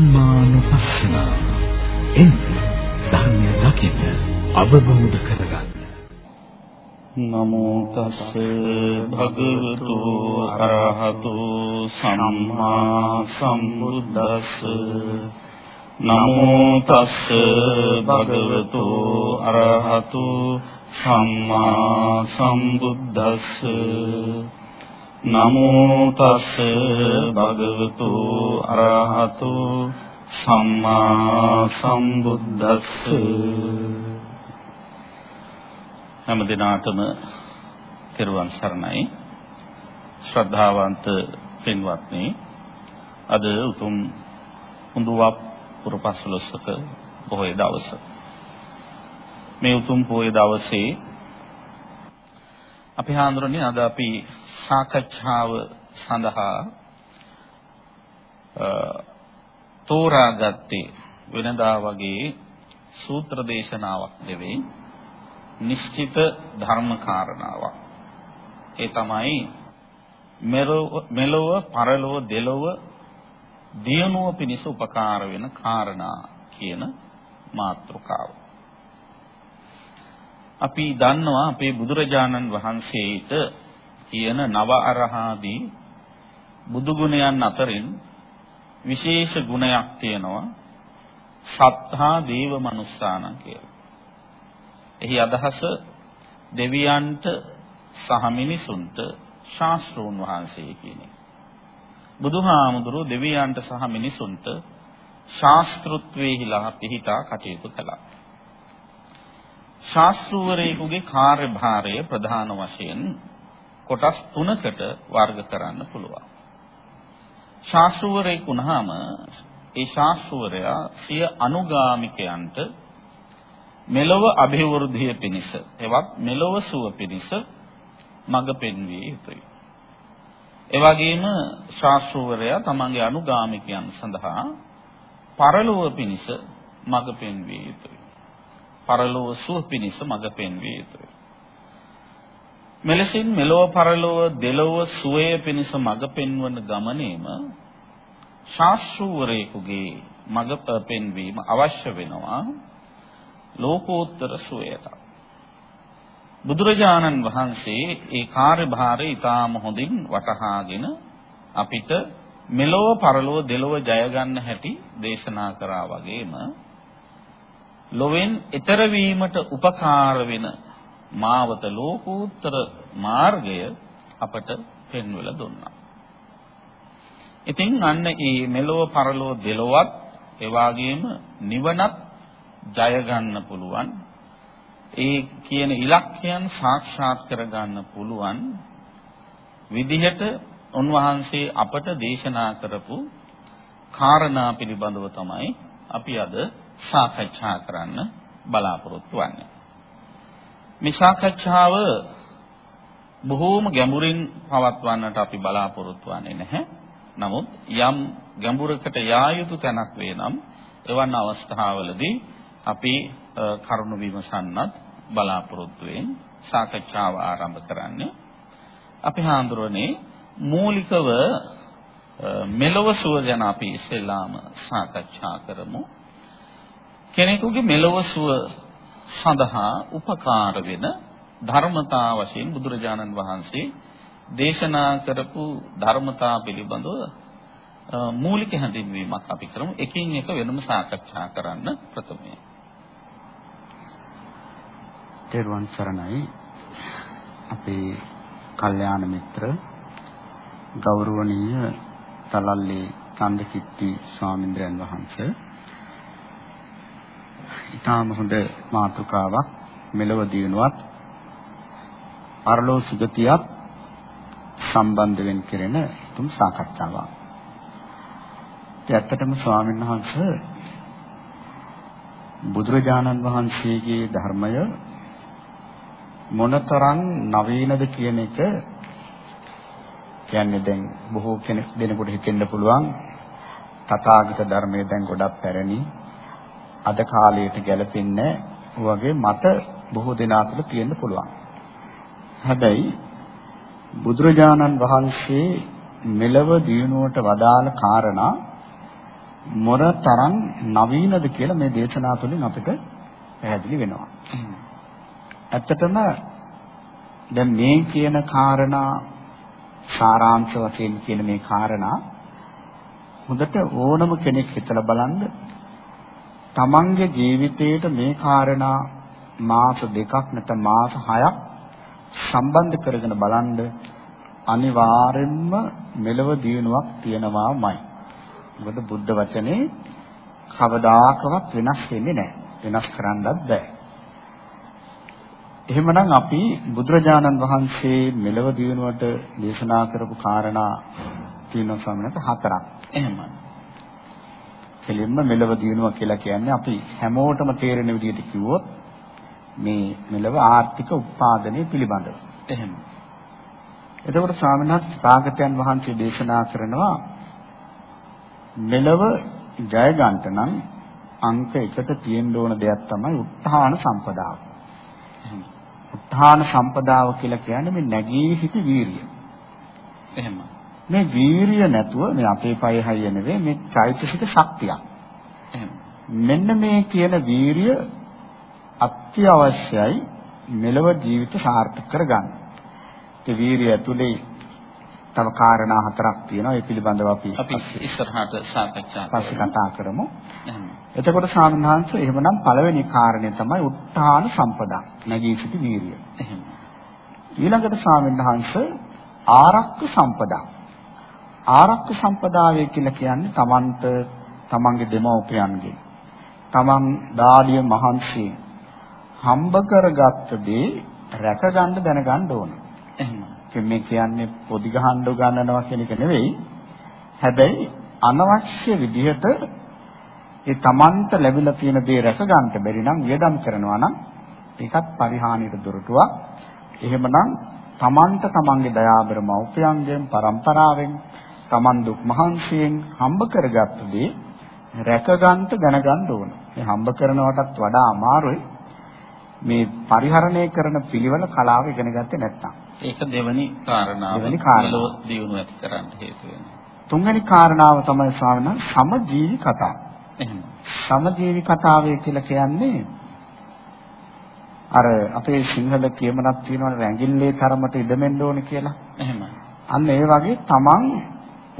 ධම්මානුපස්සන එන්න ධර්මය දකින්න අවබෝධ කරගන්න. නමෝ තස් භගවතු අරහතු සම්මා සම්බුද්දස්ස. නමෝ තස් භගවතු අරහතු සම්මා සම්බුද්දස්ස. නමෝ තස් භගවතු අරහතු සම්මා සම්බුද්දස්ස. හැම දිනාටම තෙරුවන් සරණයි. ශ්‍රද්ධාවන්ත පින්වත්නි අද උතුම් හුඳුවක් පුරපස්ලොස්සක පොහොය දවස. මේ උතුම් පොහොය දවසේ අපි හාඳුරන්නේ අද අපි සාකච්ඡාව සඳහා තෝරාගත්තේ වෙනදා වගේ සූත්‍ර දේශනාවක් නෙවෙයි නිශ්චිත ධර්ම කාරණාවක්. ඒ තමයි මෙලොව පරලොව දෙලොව දියුණුව පිණිස උපකාර වෙන කාරණා කියන මාතෘකාව. අපි දන්නවා අපේ බුදුරජාණන් වහන්සේට කියන නව අරහාදී බුදු ගුණයන් අතරින් විශේෂ ගුණයක් තියෙනවා සත්හා දේව මනුස්සාන කියලා. එහි අදහස දෙවියන්ට සහ මිනිසුන්ට ශාස්ත්‍රෝන් වහන්සේ කියන එක. බුදුහාමුදුරුවෝ දෙවියන්ට සහ මිනිසුන්ට ශාස්ත්‍රත්වයේහිලා පිහිටා කටයුතු කළා. ශාස්ත්‍රවරයෙකුගේ කාර්යභාරය ප්‍රධාන වශයෙන් කොටස් තුනකට වර්ග කරන්න පුළුවන්. ශාස්ත්‍රවරයෙකු වුණාම ඒ ශාස්ත්‍රවරයා සිය අනුගාමිකයන්ට මෙලොව અભිවෘද්ධිය පිණිස එවත් මෙලොව සුව පිණිස මඟ පෙන්විය යුතුයි. ඒ වගේම ශාස්ත්‍රවරයා තමන්ගේ අනුගාමිකයන් සඳහා පරලොව පිණිස මඟ පෙන්විය යුතුයි. පරලොව සුව පිණිස මඟ පෙන්විය යුතුයි. මෙලෙසින් මෙලොව පරලොව දෙලොව සුවය පිණිස මඟ පෙන්වන ගමනේම ශාස්ත්‍රවරයෙකුගේ මඟ පෙන්වීම අවශ්‍ය වෙනවා ලෝකෝත්තර සුවයට. බුදුරජාණන් වහන්සේ ඒ කාර්යභාරය ඊටාම හොඳින් වටහාගෙන අපිට මෙලොව පරලොව දෙලොව ජය ගන්න හැටි දේශනා කරා වගේම ලොවෙන් ඊතර වීමට උපකාර වෙන මාවත ලෝකෝත්තර මාර්ගය අපට පෙන්වලා දුන්නා. ඉතින් අන්න ඒ මෙලොව පරලොව දෙලොවත් ඒ වගේම නිවනත් ජය ගන්න පුළුවන්. ඒ කියන ඉලක්කයන් සාක්ෂාත් කර ගන්න පුළුවන් විදිහට උන්වහන්සේ අපට දේශනා කරපු කාරණා පිළිබඳව තමයි අපි අද සාකච්ඡා කරන්න බලාපොරොත්තු වෙන්නේ. මේ සාකච්ඡාව බොහෝම ගැඹුරින් පවත්වන්නට අපි බලාපොරොත්තු වෙන්නේ නැහැ. නමුත් යම් ගැඹුරකට යා යුතු තැනක් වේ නම් එවන් අවස්ථාවලදී අපි කරුණු විමසන්නත් බලාපොරොත්තු වෙමින් සාකච්ඡාව ආරම්භ කරන්නේ. අපි හාඳුරන්නේ මූලිකව මෙලොව සුව ගැන අපි ඉස්සෙල්ලාම සාකච්ඡා කරමු. කෙනෙකුගේ මෙලොව සුව සඳහා උපකාර වෙන ධර්මතා වශයෙන් බුදුරජාණන් වහන්සේ දේශනා කරපු ධර්මතා පිළිබඳව මූලික හැඳින්වීමක් අපි කරමු. එකින් එක වෙනම සාකච්ඡා කරන්න ප්‍රථමයෙන්. තෙරුවන් සරණයි අපේ කල්යාණ මිත්‍ර ගෞරවනීය තලල්ලේ චන්දකිත්ති ස්වාමීන්ද්‍රයන් වහන්සේ ඊටාම හොඳ මාතෘකාවක් මෙලව දිනුවත් අරලෝ සුගතියත් සම්බන්ධ වෙන කෙරෙන තුම් සාකච්ඡාවක්. ඒ ඇත්තටම ස්වාමීන් වහන්සේ බුදුරජාණන් වහන්සේගේ ධර්මය මොනතරම් නවීනද කියන එක කියන්නේ දැන් බොහෝ කෙනෙක් දෙනෙකුට හිතෙන්න පුළුවන් තථාගත ධර්මයේ දැන් ගොඩක් පැරණි අද කාලයට ගැලපෙන්නේ වගේ මත බොහෝ දෙනා තුළ තියෙන්න පුළුවන්. හැබැයි බුදුරජාණන් වහන්සේ මෙලව දිනුවට වදාළ කාරණා මොනතරම් නවීනද කියලා මේ දේශනා තුළින් අපිට පැහැදිලි වෙනවා. ඇත්තටම දැන් මේ කියන කාරණා සාරාංශ වශයෙන් කියන මේ කාරණා හොඳට ඕනම කෙනෙක් හිතලා බලන්න තමන්ගේ ජීවිතේට මේ කාරණා මාස දෙකක් නැත්නම් මාස හයක් සම්බන්ධ කරගෙන බලන්න අනිවාර්යෙන්ම මෙලව දිනුවක් තියෙනවාමයි. මොකද බුද්ධ වචනේ කවදාකවත් වෙනස් වෙන්නේ නැහැ. වෙනස් කරන්නත් බෑ. එහෙමනම් අපි බුදුරජාණන් වහන්සේ මෙලව දිනුවට දේශනා කරපු කාරණා තියෙනවා සමනට හතරක්. එහෙමයි. කෙලින්ම මෙලව දිනුවා කියලා කියන්නේ අපි හැමෝටම තේරෙන විදිහට කිව්වොත් මේ මෙලව ආර්ථික උත්පාදනය පිළිබඳව. එහෙම. එතකොට ස්වාමීන් වහන්සේ තාගතයන් වහන්සේ දේශනා කරනවා මෙලව ජය ගන්නට නම් අංක 1ට තියෙන්න ඕන දෙයක් තමයි උත්හාන සම්පදාව. උත්හාන සම්පදාව කියලා කියන්නේ මේ නැගී සිටි වීරිය. එහෙම. මේ වීරිය නැතුව මේ අපේ පය හයිය නෙවෙයි මේ චෛතසික ශක්තියක්. මෙන්න මේ කියන වීරිය අත්‍යවශ්‍යයි මෙලව ජීවිත සාර්ථක කරගන්න. ඒ වීරිය ඇතුලේ තව කාරණා හතරක් තියෙනවා. ඒ පිළිබඳව අපි අපි ඉස්සරහට සාකච්ඡා පස්සේ කතා කරමු. එතකොට සාමණේරයන්ස එහෙමනම් පළවෙනි කාරණය තමයි උත්හාන සම්පදා. නැගී සිටි වීරිය. ඊළඟට සාමණේරයන්ස ආරක්ක සම්පදා. ආරක්ක සම්පදාය කියලා කියන්නේ තමන්ට තමන්ගේ දෙමව්පියන්ගේ තමන් දාඩිය මහන්සි හම්බ කරගත්ත දේ රැකගන්න දැනගන්න ඕන. එහෙම. මේ කියන්නේ පොඩි ගහන්න ගන්නනවා කියන එක නෙවෙයි. හැබැයි අනවශ්‍ය විදිහට ඒ Tamanට ලැබිලා තියෙන දේ රැක ගන්නට බැරි නම් වියදම් කරනවා නම් ඒකත් පරිහානියට දොරටුවක්. එහෙමනම් Tamanට Tamanගේ දයාබර මෞපියන්ගෙන් පරම්පරාවෙන් Taman දුක් මහන්සියෙන් හම්බ කරගත්ත දේ රැක ගන්නට දැනගන්න ඕන. මේ හම්බ කරනවටත් වඩා අමාරුයි මේ පරිහරණය කරන පිළිවෙල කලාව ඉගෙන ගත්තේ නැත්නම්. ඒක දෙවනි කාරණාව. දෙවනි කාරණාව. දියුණුව ඇති කරන්න හේතු වෙනවා. තුන්වෙනි කාරණාව තමයි ස්වාමීන් සමජීවි කතාව. එහෙම. සමජීවි කතාවේ කියලා කියන්නේ අර අපේ සිංහල කියමනක් තියෙනවා රැඟිල්ලේ තරමට ඉදමෙන්න ඕනේ කියලා. එහෙම. අන්න ඒ වගේ තමන්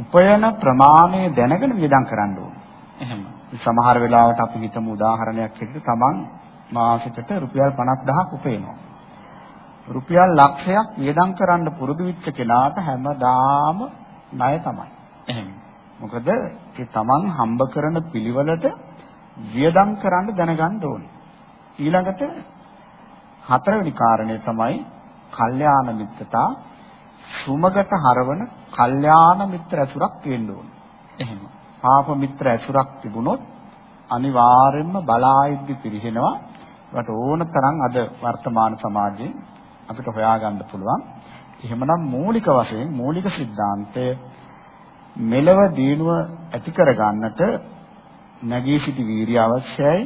උපයන ප්‍රමාණය දැනගෙන වියදම් කරන්න ඕනේ. එහෙම. සමහර වෙලාවට අපි හිතමු උදාහරණයක් විදිහට තමන් මාසෙකට රුපියල් 50000ක් උපයනවා. රුපියල් ලක්ෂයක් වියදම් කරන්න පුරුදු වෙච්ච කෙනාට හැමදාම ණය තමයි. එහෙම. මොකද ඒ තමන් හම්බ කරන පිළිවෙලට වියදම් කරන්න දැනගන්න ඕනේ. ඊළඟට හතරවෙනි කාරණය තමයි කල්යාණ මිත්‍රතා සුමගට හරවන කල්යාණ මිත්‍ර ඇසුරක් තියෙන්න ඕන. එහෙම. පාප මිත්‍ර ඇසුරක් තිබුණොත් අනිවාර්යයෙන්ම බලායිද්දි පිරිහෙනවා. ඒකට ඕන තරම් අද වර්තමාන සමාජයේ අපිට හොයාගන්න පුළුවන්. එහෙමනම් මූලික වශයෙන් මූලික સિદ્ધාන්තය මෙලව දිනුව ඇති කරගන්නට නැගී සිටි වීරිය අවශ්‍යයි.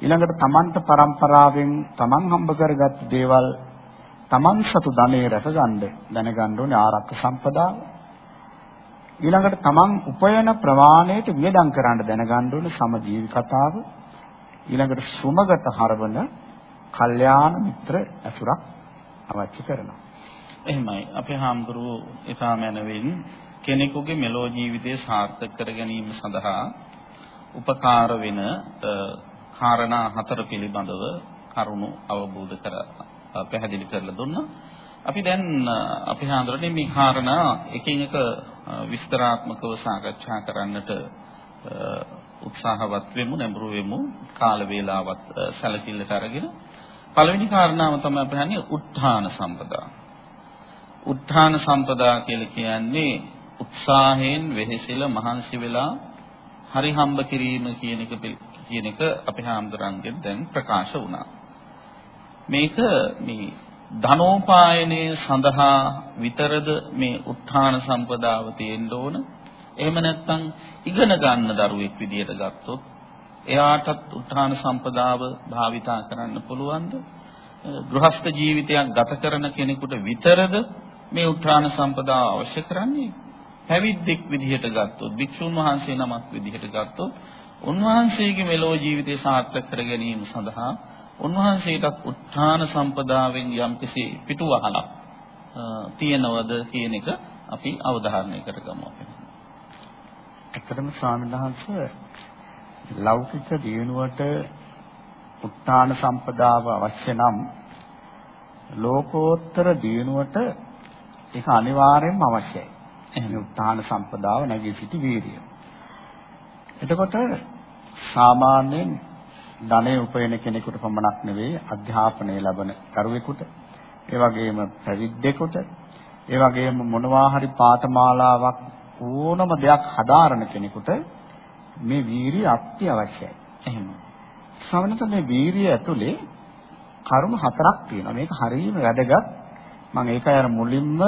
ඊළඟට තමන්ට පරම්පරාවෙන් තමන් හම්බ කරගත් දේවල් තමන් සතු ධනෙ රැකගන්න දැනගන්න ඕනේ ආරක්ෂ සම්පදාව. ඊළඟට තමන් උපයන ප්‍රමාණයට වියදම් කරන්න දැනගන්න ඕනේ සමජීවි කතාව. ඊළඟට සුමගට හරවන කල්යාණ මිත්‍ර ඇසුරක් අවශ්‍ය කරනවා. එහෙමයි. අපේ හාමුදුරුවෝ ඊටාම යනවෙන් කෙනෙකුගේ මෙලෝ ජීවිතය සාර්ථක කර ගැනීම සඳහා උපකාර වෙන කාරණා හතර පිළිබඳව කරුණු අවබෝධ කර පැහැදිලි කරලා දුන්නා. අපි දැන් අපි හඳුරන්නේ මේ කාරණා එකින් එක විස්තරාත්මකව සාකච්ඡා කරන්නට උත්සාහවත් වෙමු නැඹුරු වෙමු කාල වේලාවත් සැලකිල්ලට අරගෙන පළවෙනි කාරණාව තමයි අපි හන්නේ උත්හාන සම්පදා. උත්හාන සම්පදා කියලා කියන්නේ උත්සාහයෙන් වෙහෙසිලා මහන්සි වෙලා හරි හම්බ කිරීම කියන එක කියන එක අපේ හාමුදුරන්ගෙන් දැන් ප්‍රකාශ වුණා. මේක මේ ධනෝපායනයේ සඳහා විතරද මේ උත්හාන සම්පදාව තියෙන්න ඕන? එහෙම නැත්නම් ඉගෙන ගන්න දරුවෙක් විදියට ගත්තොත් එයාටත් උත්හාන සම්පදාව භාවිතා කරන්න පුළුවන්ද? ගෘහස්ත ජීවිතයක් ගත කරන කෙනෙකුට විතරද මේ උත්හාන සම්පදාව අවශ්‍ය කරන්නේ? පැවිද්දෙක් විදිහට ගත්තොත් භික්ෂුන් වහන්සේ නමක් විදිහට ගත්තොත් උන්වහන්සේගේ මෙලෝ ජීවිතය සාර්ථක කර ගැනීම සඳහා උන්වහන්සේට උත්ථාන සම්පදාවෙන් යම්කිසි පිටුවහලක් තියෙනවද කියන එක අපි අවධාරණය කරගමු අපි. ඇත්තටම ස්වාමීන් වහන්සේ ලෞකික දියුණුවට උත්තාන සම්පදාව අවශ්‍ය නම් ලෝකෝත්තර දියුණුවට ඒක අනිවාර්යයෙන්ම අවශ්‍යයි. එහෙනම් උත්තාන සම්පදාව නැගී සිටි වීරිය. එතකොට සාමාන්‍යයෙන් ධනෙ උපයන කෙනෙකුට පමණක් නෙවෙයි අධ්‍යාපනය ලබන කරුවෙකුට ඒ වගේම පැවිද්දෙකුට ඒ වගේම මොනවා හරි පාඨමාලාවක් ඕනම දෙයක් හදාරන කෙනෙකුට මේ වීරිය අත්‍යවශ්‍යයි. එහෙම. ශ්‍රවණත මේ වීරිය ඇතුලේ කරුණු හතරක් තියෙනවා. මේක හරියම වැදගත්. මම ඒකයි අර මුලින්ම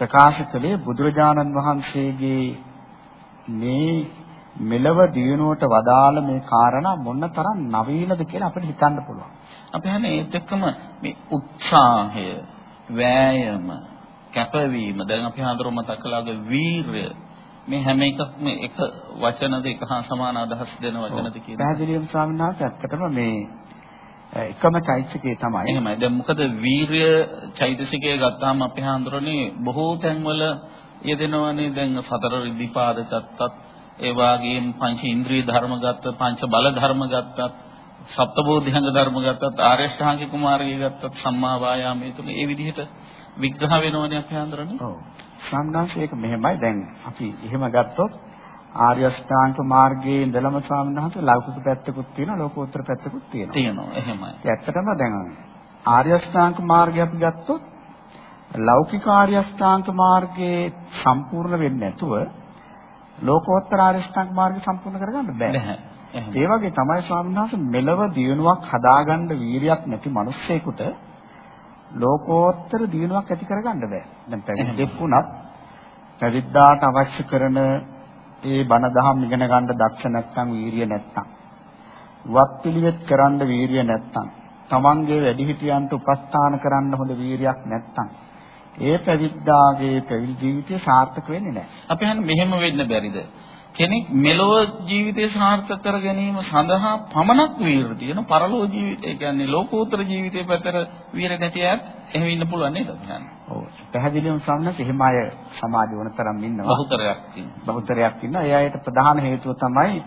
ප්‍රකාශ කළේ බුදුරජාණන් වහන්සේගේ මේ මෙලව දියුණුවට වදාළ මේ කාරණා මොනතරම් නවීනද කියලා අපිට හිතන්න පුළුවන්. අපි හන්නේ ඒත් එක්කම මේ උත්සාහය, වෑයම, කැපවීම දැන් අපි හඳුරු මතක් කළාගේ වීරය මේ හැම එකක්ම එක වචනද එක හා සමාන අදහස් දෙන වචනද කියන පැහැදිලිවම ස්වාමීන් වහන්සේ ඇත්තටම මේ එකම චෛතසිකේ තමයි. එහෙමයි. දැන් මොකද වීරය චෛතසිකය ගත්තාම අපි හඳුරන්නේ බොහෝ තැන්වල යෙදෙනවනේ දැන් සතර රිදිපාද ගත්තත් ඒ වගේම පංච ඉන්ද්‍රිය ධර්ම ගත්තත් පංච බල ධර්ම ගත්තත් සප්තබෝධිංග ධර්ම ගත්තත් ආර්ය ශ්‍රාංගික මාර්ගය ගත්තත් සම්මා වායාමයේ තුන ඒ විදිහට විග්‍රහ වෙනවනේ අපි හඳුරන්නේ. ඔව්. සම්මාංශ ඒක මෙහෙමයි දැන් අපි එහෙම ගත්තොත් ආර්ය අෂ්ටාංග මාර්ගයේ ඉඳලම සාමනහස ලෞකික පැත්තකුත් තියෙනවා ලෝකෝත්තර පැත්තකුත් තියෙනවා. තියෙනවා එහෙමයි. ඇත්තටම දැන් ආර්ය අෂ්ටාංග මාර්ගය අපි ගත්තොත් ලෞකික ආර්ය අෂ්ටාංග මාර්ගයේ සම්පූර්ණ වෙන්නේ නැතුව ලෝකෝත්තර ආර්ය අෂ්ටාංග මාර්ගය සම්පූර්ණ කරගන්න බෑ. ඒ වගේ තමයි ස්වාමීන් වහන්සේ මෙලව දියුණුවක් හදාගන්න වීරියක් නැති මිනිස්සෙකුට ලෝකෝත්තර දියුණුවක් ඇති කරගන්න බෑ. දැන් පැවිද්දෙක් වුණත් පැවිද්දාට අවශ්‍ය කරන ඒ බණ දහම් ඉගෙන ගන්න දක්ෂ නැත්නම් වීරිය නැත්නම් වත් පිළිවෙත් කරන්න වීරිය නැත්නම් තමන්ගේ වැඩිහිටියන්ට උපස්ථාන කරන්න හොඳ වීරියක් නැත්නම් ඒ පැවිද්දාගේ පැවිදි ජීවිතය සාර්ථක වෙන්නේ නැහැ. අපි හන්නේ මෙහෙම වෙන්න බැරිද? කෙනෙක් මෙලොව ජීවිතය සාර්ථක කර ගැනීම සඳහා පමණක් වීර තියෙන පරලෝ ජීවිතය කියන්නේ ලෝකෝත්තර ජීවිතය පැතර වීර නැති අයත් එහෙම ඉන්න පුළුවන් නේද කියන්නේ. ඔව්. පැහැදිලිවම සම්නත් එහෙම අය සමාජ වුණ තරම් ඉන්නවා. බහුතරයක් ඉන්නවා. බහුතරයක් ඉන්නවා. ඒ අයට ප්‍රධාන හේතුව තමයි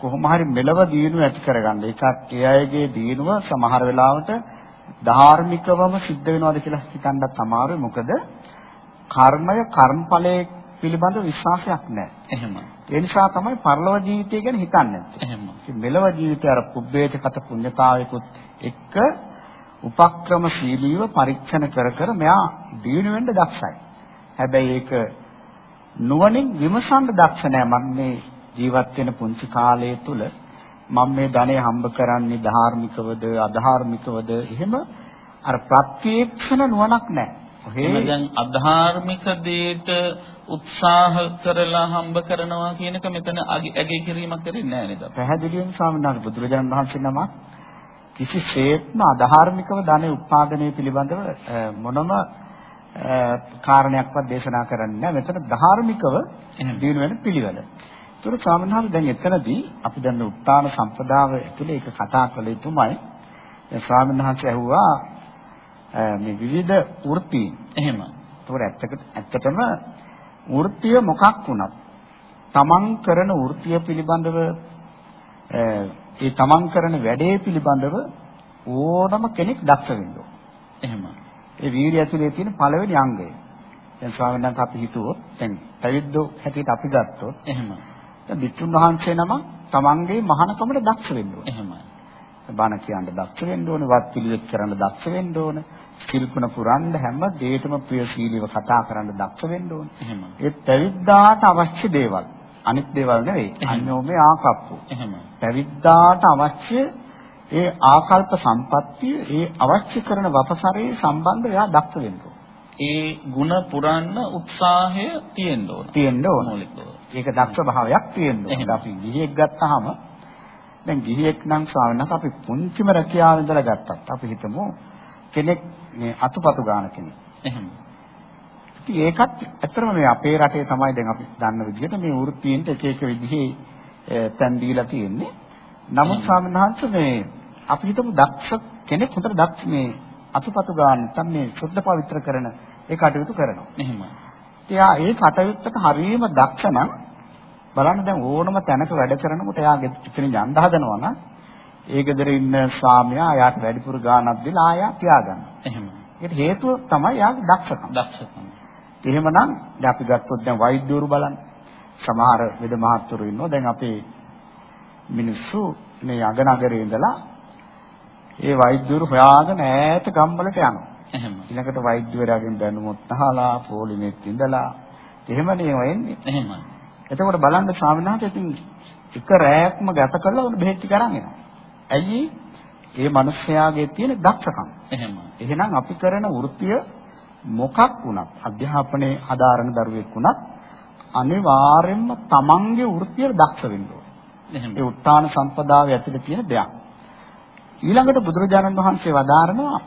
කොහොම හරි මෙලව දියුණුව ඇති කරගන්න. ඒකත් ඒ අයගේ දියුණුව සමහර වෙලාවට ධාර්මිකවම සිද්ධ වෙනවද කියලා හිතන්නත් අමාරුයි. මොකද කර්මය කර්මඵලයේ පිළිබඳ විශ්වාසයක් නැහැ. එහෙම. ඒ නිසා තමයි පරලොව ජීවිතය ගැන හිතන්නේ නැත්තේ. එහෙම. මෙලව ජීවිතය අර පුබ්බේතකත පුඤ්ඤතාවයකුත් එක්ක උපක්‍රමශීලීව පරීක්ෂණ කර කර මෙයා දිනු වෙන්න දක්ෂයි. හැබැයි ඒක නුවණින් විමසන්න දක්ෂ නෑ මම මේ ජීවත් වෙන පුංචි කාලය තුල මම මේ ධනෙ හම්බ කරන්නේ ධාර්මිකවද අධාර්මිකවද එහෙම අර ප්‍රත්‍යක්ෂණ නුවණක් නැහැ. එහෙම දැන් අධාර්මික දෙයට උත්සාහ කරලා හම්බ කරනවා කියන එක මෙතන ඇගේ කිරීමක් කරන්නේ නැහැ නේද? පැහැදිලිවම වහන්සේ බුදුරජාණන් වහන්සේ නමක් කිසිසේත්ම අධාර්මිකව ධනෙ උත්පාදනය පිළිබඳව මොනම කාරණයක්වත් දේශනා කරන්නේ නැහැ. මෙතන ධාර්මිකව දිනු වෙන පිළිවෙල. ඒතර ස්වාමීන් වහන්සේ දැන් එතනදී අපි දැන් මේ උත්තාන සම්පදාව ඇතුලේ ඒක කතා කළ යුතුමයි. දැන් ස්වාමීන් වහන්සේ ඇහුවා මේ විවිධ වෘත්ති. එහෙම. ඒතකොට ඇත්තටම වෘත්තිය මොකක් වුණත් තමන් කරන වෘත්තිය පිළිබඳව ඒ තමන් කරන වැඩේ පිළිබඳව ඕනම කෙනෙක් දක්ෂ වෙන්න ඕන. එහෙම. ඒ වීරිය ඇතුලේ තියෙන පළවෙනි අංගය. දැන් ස්වාමීන් වහන්සේ අපි හිතුවොත් දැන් පැවිද්දෝ හැටියට අපි ගත්තොත් එහෙම. දැන් විතුන් වහන්සේ නම තමන්ගේ මහානකමට දක්ෂ වෙන්න ඕන. එහෙමයි. බණ කියන්න දක්ෂ වෙන්න ඕනේ, වත් පිළිවෙත් කරන්න දක්ෂ වෙන්න ඕනේ, සිල්පුණ පුරන්න හැම දෙයකම ප්‍රියශීලීව කතා කරන්න දක්ෂ වෙන්න ඕනේ. එහෙම. ඒ පැවිද්දාට අවශ්‍ය දේවල් අනිත් දේවල් නෙවෙයි. අන්‍යෝමේ ආකප්පු. එහෙම. පැවිද්දාට අවශ්‍ය ඒ ආකල්ප සම්පත්තිය ඒ අවශ්‍ය කරන වපසරේ සම්බන්ධ එයා දක්ෂ වෙන්න ඒ ಗುಣ පුරන්න උත්සාහය තියෙන්න ඕන. තියෙන්න ඕන. මූලිකව. ඒක දක්ෂ භාවයක් තියෙන්න ඕන. අපි ගිහියෙක් ගත්තාම දැන් ගිහියෙක් නම් වහන්සේ අපි පුංචිම රැකියාව ඉඳලා ගත්තත් අපි හිතමු කෙනෙක් මේ අතුපතු ගාන කෙනෙක්. එහෙම. ඉතින් ඒකත් ඇත්තටම මේ අපේ රටේ තමයි දැන් අපි දන්න විදිහට මේ වෘත්තීන්ට එක එක විදිහේ තැන් දීලා තියෙන්නේ. නමුත් වහන්සේ මේ අපි හිතමු දක්ෂ කෙනෙක් හොඳට දක්ෂ මේ අතුපතු ගන්න නැත්නම් මේ සුද්ධ පවිත්‍ර කරන ඒ කටයුතු කරනවා. එහෙමයි. එයා ඒ කටයුත්තට හරියම දක්ෂ නම් බලන්න දැන් ඕනම තැනක වැඩ කරනකොට එයා ඉතින් යන්න හදනවා නම් ඒ ගෙදර ඉන්න ස්වාමියා එයාට වැඩිපුර ගාණක් දීලා ආයා තියාගන්නවා. එහෙමයි. ඒකට හේතුව තමයි එයාගේ දක්ෂකම. දක්ෂකම. එහෙමනම් දැන් අපි ගත්තොත් දැන් වෛද්‍යවරු බලන්න. සමහර වෙද මහත්තුරු ඉන්නවා. දැන් අපේ මිනිස්සු මේ අගනගරේ ඉඳලා ඒ වෛද්‍යවරු හොයාගෙන ඈත ගම්වලට යනවා. එහෙම. ඊළඟට වෛද්‍යවරයාගෙන් දැනුමත් අහලා පොලිමෙත් ඉඳලා එහෙමනේ වෙන්නේ. එහෙමයි. එතකොට බලන්න ස්වාමීන් වහන්සේ ඉතින් එක රැයක්ම ගත කරලා උන් බෙහෙත් ටික අරන් එනවා. ඇයි ඒ මිනිස්යාගේ තියෙන දක්ෂකම්. එහෙමයි. එහෙනම් අපි කරන වෘත්තිය මොකක් වුණත් අධ්‍යාපනයේ හදාරන දරුවෙක් වුණත් අනිවාර්යයෙන්ම තමන්ගේ වෘත්තියට දක්ෂ වෙන්න ඕනේ. එහෙම. ඒ උත්තාන සම්පදාවේ ඇතුලේ තියෙන දෙයක්. ඊළඟට බුදුරජාණන් වහන්සේ වදාරනවා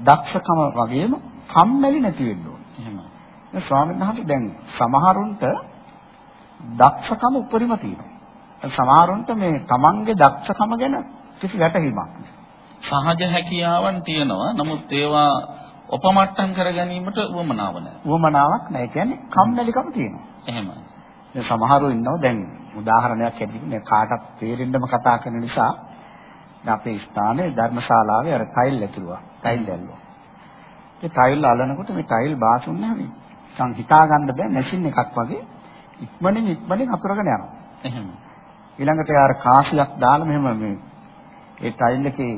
දක්ෂකම වගේම කම්මැලි නැති වෙන්න ඕනේ. දැන් ස්වාමීන් වහන්සේ දැන් සමහරුන්ට දක්ෂකම උපරිම තියෙනවා. සමහරුන්ට මේ තමන්ගේ දක්ෂකම ගැන කිසි වැටහීමක්. සහජ හැකියාවන් තියෙනවා. නමුත් ඒවා උපමට්ටම් කර ගැනීමට උවමනාව නැහැ. උවමනාවක් නැහැ. ඒ කියන්නේ කම්මැලිකම තියෙනවා. එහෙමයි. දැන් සමහරව ඉන්නවා දැන් උදාහරණයක් මේ කාටත් තේරෙන්නම කතා කරන නිසා දැන් අපේ ස්ථානයේ ධර්මශාලාවේ අර ටයිල් ඇතුළුවා. ටයිල් ඇල්ලුවා. ඒ ටයිල් අලනකොට මේ ටයිල් බාසුන් නැහැ නිකන් හිතා ගන්න බෑ මැෂින් එකක් වගේ ඉක්මනින් ඉක්මනින් අතුරගෙන යනවා. එහෙම. ඊළඟට යාර කාසියක් දාලා මෙහෙම මේ ඒ ටයිල් එකේ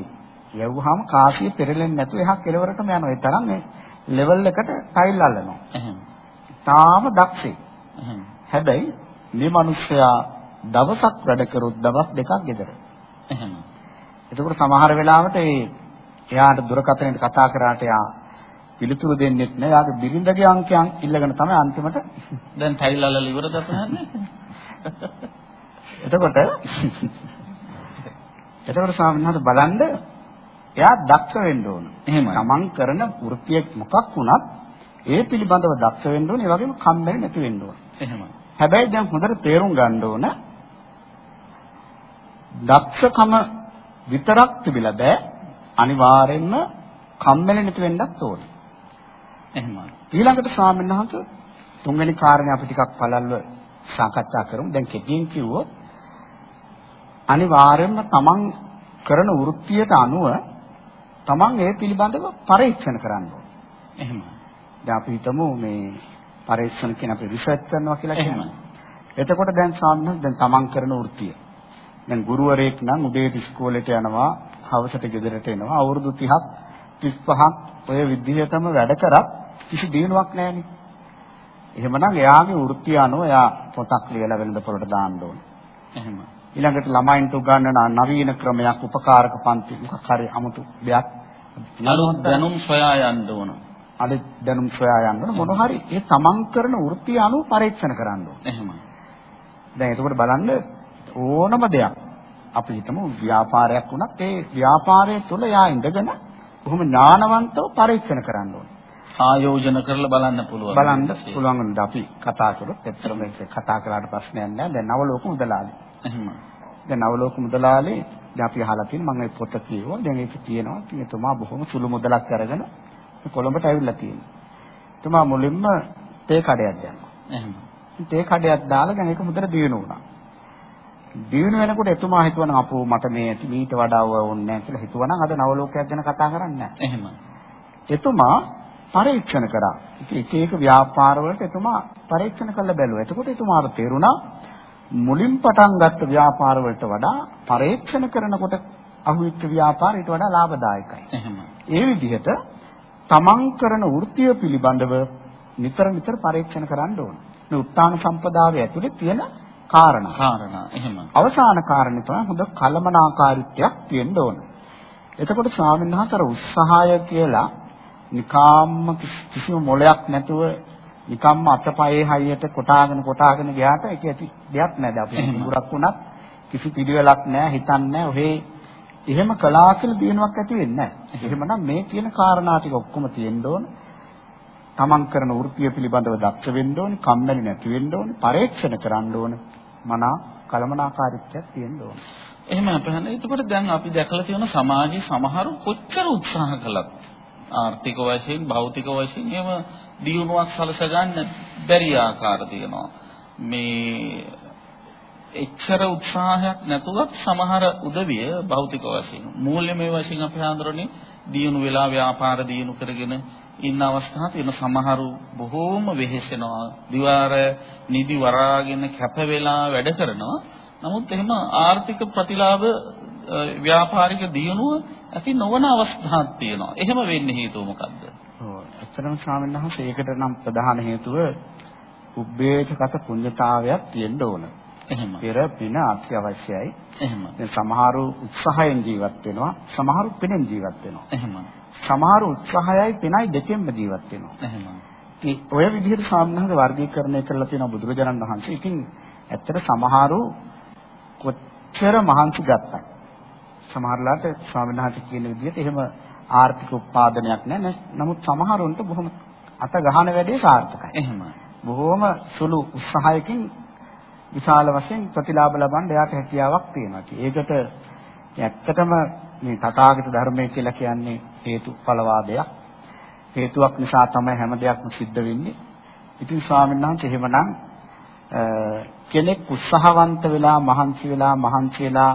යවුවාම කාසිය පෙරලෙන්නේ නැතුව එහා කෙලවරටම යනවා. ඒ තරම් මේ ලෙවල් එකට ටයිල් අල්ලනවා. එහෙම. තාම දක්ෂයි. එහෙම. හැබැයි මේ මිනිස්සයා දවසක් වැඩ කරොත් දවස් දෙකක් ගෙදර. එහෙම. එතකොට සමහර වෙලාවට ඒ එයාට දුරකථනයෙන් කතා කරාට එයා පිළිතුරු දෙන්නෙත් නෑ. එයාගේ බිරිඳගේ අංකයන් ඉල්ලගෙන තමයි අන්තිමට දැන් ටයිල් අලල ඉවරද අපහන්නේ? එතකොට එතකොට ස්වාමීන් වහන්සේ බලන්න එයා දක්ෂ වෙන්න ඕන. එහෙමයි. තමන් කරන වෘත්තිය මොකක් වුණත් ඒ පිළිබඳව දක්ෂ වෙන්න ඕන. ඒ වගේම කම්මැලි නැති වෙන්න ඕන. එහෙමයි. හැබැයි දැන් හොඳට තේරුම් ගන්න ඕන දක්ෂකම විතරක් තිබිලා බෑ අනිවාර්යෙන්ම කම්මැලි නැති වෙන්නත් ඕනේ. එහෙමයි. ඊළඟට ස්වාමීන් වහන්සේ තුන්වෙනි කාරණේ අපි ටිකක් පළල්ව සාකච්ඡා කරමු. දැන් කෙටියෙන් කිව්වොත් අනිවාර්යයෙන්ම තමන් කරන වෘත්තියට අනුව තමන් ඒ පිළිබඳව පරීක්ෂණ කරන්න ඕනේ. එහෙමයි. දැන් අපි හිතමු මේ පරීක්ෂණ කියන අපි රිසර්ච් කරනවා කියලා. කියනවා. එතකොට දැන් ස්වාමීන් දැන් තමන් කරන වෘත්තිය. දැන් ගුරුවරයෙක් නම් උදේට ඉස්කෝලේට යනවා, හවසට ගෙදරට එනවා. අවුරුදු 30ක් 35ක් ඔය විදිහටම වැඩ කරත් කිසි දිනුවක් නැහැනේ. එහෙමනම් එයාගේ වෘත්තිය අනුව එයා පොතක් ලියලා වෙළඳ පොළට දාන්න ඕනේ. එහෙමයි. ඊළඟට ළමයින්ට උගන්වන නවීන ක්‍රමයක් උපකාරක පන්ති මොකක් හරි 아무තු දෙයක් අලුත් දැනුම් සොයා යන්න ඕන. අලුත් දැනුම් සොයා යන්න ඕන මොන හරි ඒ තමන් කරන වෘත්තිය අනුව පරීක්ෂණ කරන්න ඕන. එහෙමයි. දැන් එතකොට බලන්න ඕනම දෙයක් අපි හිතමු ව්‍යාපාරයක් වුණත් ඒ ව්‍යාපාරය තුළ යා ඉඳගෙන බොහොම ඥානවන්තව පරීක්ෂණ කරන්න ඕන. ආයෝජන කරලා බලන්න පුළුවන්. බලන්න පුළුවන් වෙනද අපි කතා කරොත් ඇත්තටම ඒක කතා කරාට ප්‍රශ්නයක් නැහැ. දැන් නවලෝක මුදලාලි. එහෙමයි. දැන් නවලෝක මුදලාලි දැන් අපි අහලා තියෙන මම ඒ පොත කියවුවා. දැන් ඒක තියෙනවා. එතුමා බොහොම සුළු මුදලක් අරගෙන කොළඹට ඇවිල්ලා තියෙනවා. එතුමා මුලින්ම තේ කඩයක් දැම්මා. එහෙමයි. තේ කඩයක් දාලා දැන් ඒක මුදල දිනු වුණා. දිනු වෙනකොට එතුමා හිතුවනම් අපෝ මට මේ මීට වඩා ඕනේ නැහැ කියලා හිතුවනම් අද නවලෝකයක් ගැන කතා කරන්නේ නැහැ. එහෙමයි. එතුමා පරීක්ෂණ කරා. එක එක ව්‍යාපාරවලට එතුමා පරීක්ෂණ කරලා බැලුවා. එතකොට එතුමාට තේරුණා මුලින් පටන් ගත්ත ව්‍යාපාරවලට වඩා පරීක්ෂණ කරනකොට අහුවෙච්ච ව්‍යාපාර ඊට වඩා ලාභදායකයි. එහෙමයි. ඒ විදිහට තමන් කරන වෘත්තිය පිළිබඳව නිතර නිතර පරීක්ෂණ කරන්න ඕන. මේ උත්තාන සම්පදාවේ ඇතුලේ තියෙන කාරණා. කාරණා එහෙමයි. අවසාන කාරණේ තමයි හොඳ කලමනාකාරීත්වයක් තියෙන්න ඕන. එතකොට ස්වාමීන් වහන්සේ උත්සාහය කියලා නිකාම්ම කිසිම මොලයක් නැතුව නිකම්ම අතපයේ හයියට කොටාගෙන කොටාගෙන ගියාට ඒක ඇති දෙයක් නෑ. අපි ඉඟුරක් වුණත් කිසි පිළිවෙලක් නෑ, හිතන්නේ නෑ. ඔහේ එහෙම කළා කියලා දිනුවක් ඇති වෙන්නේ නෑ. එහෙමනම් මේ කියන කාරණා ටික ඔක්කොම තියෙන්න ඕන. තමන් කරන වෘත්තිය පිළිබඳව දක්ෂ වෙන්න ඕනේ, කම්මැලි නැති වෙන්න ඕනේ, පරීක්ෂණ කරන්න ඕනේ. මනා කලමනාකාරීත්වයක් තියෙන්න ඕනේ. එහෙම අපහන. එතකොට දැන් අපි දැකලා තියෙන සමාජයේ සමහරු කොච්චර උත්සාහ කළත් ආර්ථික වශයෙන්, භෞතික වශයෙන් එහෙම දියුණුවක් සලස ගන්න බැරි ආකාර තියෙනවා. මේ එච්චර උත්සාහයක් නැතුවත් සමහර උදවිය භෞතික වශයෙන් මූල්‍යමය වශයෙන් අපි හඳුරන්නේ දියුණු වෙලා ව්‍යාපාර දියුණු කරගෙන ඉන්න අවස්ථා තියෙන සමහරු බොහෝම වෙහෙසෙනවා දිවාර නිදි වරාගෙන කැප වෙලා වැඩ කරනවා නමුත් එහෙම ආර්ථික ප්‍රතිලාභ ව්‍යාපාරික දියුණුව ඇති නොවන අවස්ථාවක් තියෙනවා. එහෙම වෙන්නේ හේතුව මොකද්ද? ඔව්. ඇත්තටම ස්වාමීන් වහන්සේ ඒකට නම් ප්‍රධාන හේතුව උබ්බේකගත පුණ්‍යතාවයක් තියෙන්න ඕන. එහෙම පෙර පින අත්‍යවශ්‍යයි. එහෙම දැන් සමහරු උත්සාහයෙන් ජීවත් වෙනවා. සමහරු පිනෙන් ජීවත් වෙනවා. එහෙම සමහරු උත්සාහයයි පිනයි දෙකෙන්ම ජීවත් වෙනවා. එහෙම ඔය විදිහට සාමනහක වර්ගීකරණය කරලා තියෙනවා බුදුරජාණන් වහන්සේ. ඉතින් ඇත්තට සමහරු කොච්චර මහන්සි ගත්තත් සමහරලාට ස්වාමීන් වහන්සේ කියන විදිහට එහෙම ආර්ථික උත්පාදනයක් නැහැ. නමුත් සමහරුන්ට බොහොම අත ගහන වැඩේ සාර්ථකයි. එහෙම බොහොම සුළු උත්සාහයකින් විශාල වශයෙන් ප්‍රතිලාභ ලබන්න එයාට හැකියාවක් තියෙනවා. ඒකට ඇත්තටම මේ තථාගත ධර්මය කියලා කියන්නේ හේතුඵලවාදයක්. හේතුවක් නිසා තමයි හැම දෙයක්ම සිද්ධ වෙන්නේ. ඉතින් ස්වාමීන් වහන්සේ එහෙමනම් කෙනෙක් උත්සාහවන්ත වෙලා මහන්සි වෙලා මහන්සි වෙලා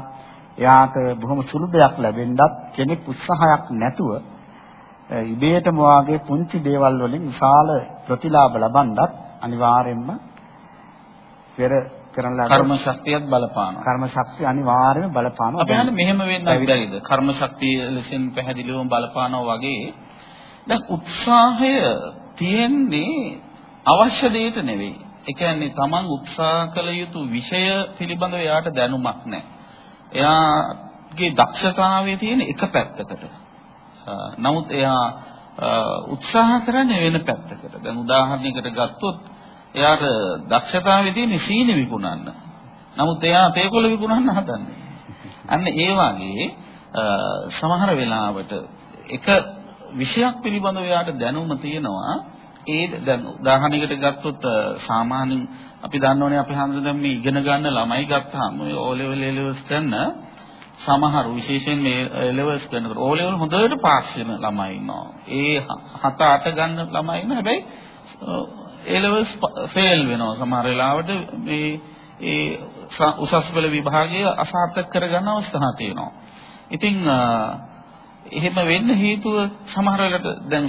එයාට බොහොම සුළු දෙයක් ලැබෙන්නත් කෙනෙක් උත්සාහයක් නැතුව ඉබේටම වාගේ පුංචි දේවල් වලින් විශාල ප්‍රතිලාභ ලබන්නත් අනිවාර්යයෙන්ම පෙර කරන ලද කර්ම ශක්තියත් බලපානවා. කර්ම ශක්තිය අනිවාර්යයෙන්ම බලපානවා. අපි හන්නේ මෙහෙම වෙන්න බැරිද? කර්ම ශක්තිය ලෙසින් පැහැදිලිවම බලපානවා වගේ දැන් උත්සාහය තියෙන්නේ අවශ්‍ය දෙයට නෙවෙයි. ඒ කියන්නේ Taman උත්සාහ කළ යුතු විෂය පිළිබඳව එයාට දැනුමක් නැහැ. එයාගේ දක්ෂතාවය තියෙන එක පැත්තකට. නමුත් එයා උත්සාහ කරන්නේ වෙන පැත්තකට. දැන් උදාහරණයකට ගත්තොත් එයාට දක්ෂතාවය තියෙන්නේ සීනි විකුණන්න. නමුත් එයා තේකොළ විකුණන්න හදන්නේ. අන්න ඒ වගේ සමහර වෙලාවට එක විෂයක් පිළිබඳව එයාට දැනුම තියෙනවා. ඒ දැන් උදාහරණයකට ගත්තොත් සාමාන්‍යයෙන් අපි දන්නෝනේ අපි හන්ද දැන් මේ ඉගෙන ගන්න ළමයි ගත්තාම ඔය O level A levels කරන සමහරු විශේෂයෙන් මේ ලෙවල්ස් කරනකොට O level හොඳට පාස් වෙන ළමයි ඉන්නවා. ඒ 7 8 ගන්න ළමයි ඉන්නවා. හැබැයි A levels ෆේල් වෙනවා සමහර වෙලාවට මේ ඒ උසස් පෙළ විභාගයේ අසාර්ථක කරගන්න අවස්ථා තියෙනවා. ඉතින් එහෙම වෙන්න හේතුව සමහර වෙලාවට දැන්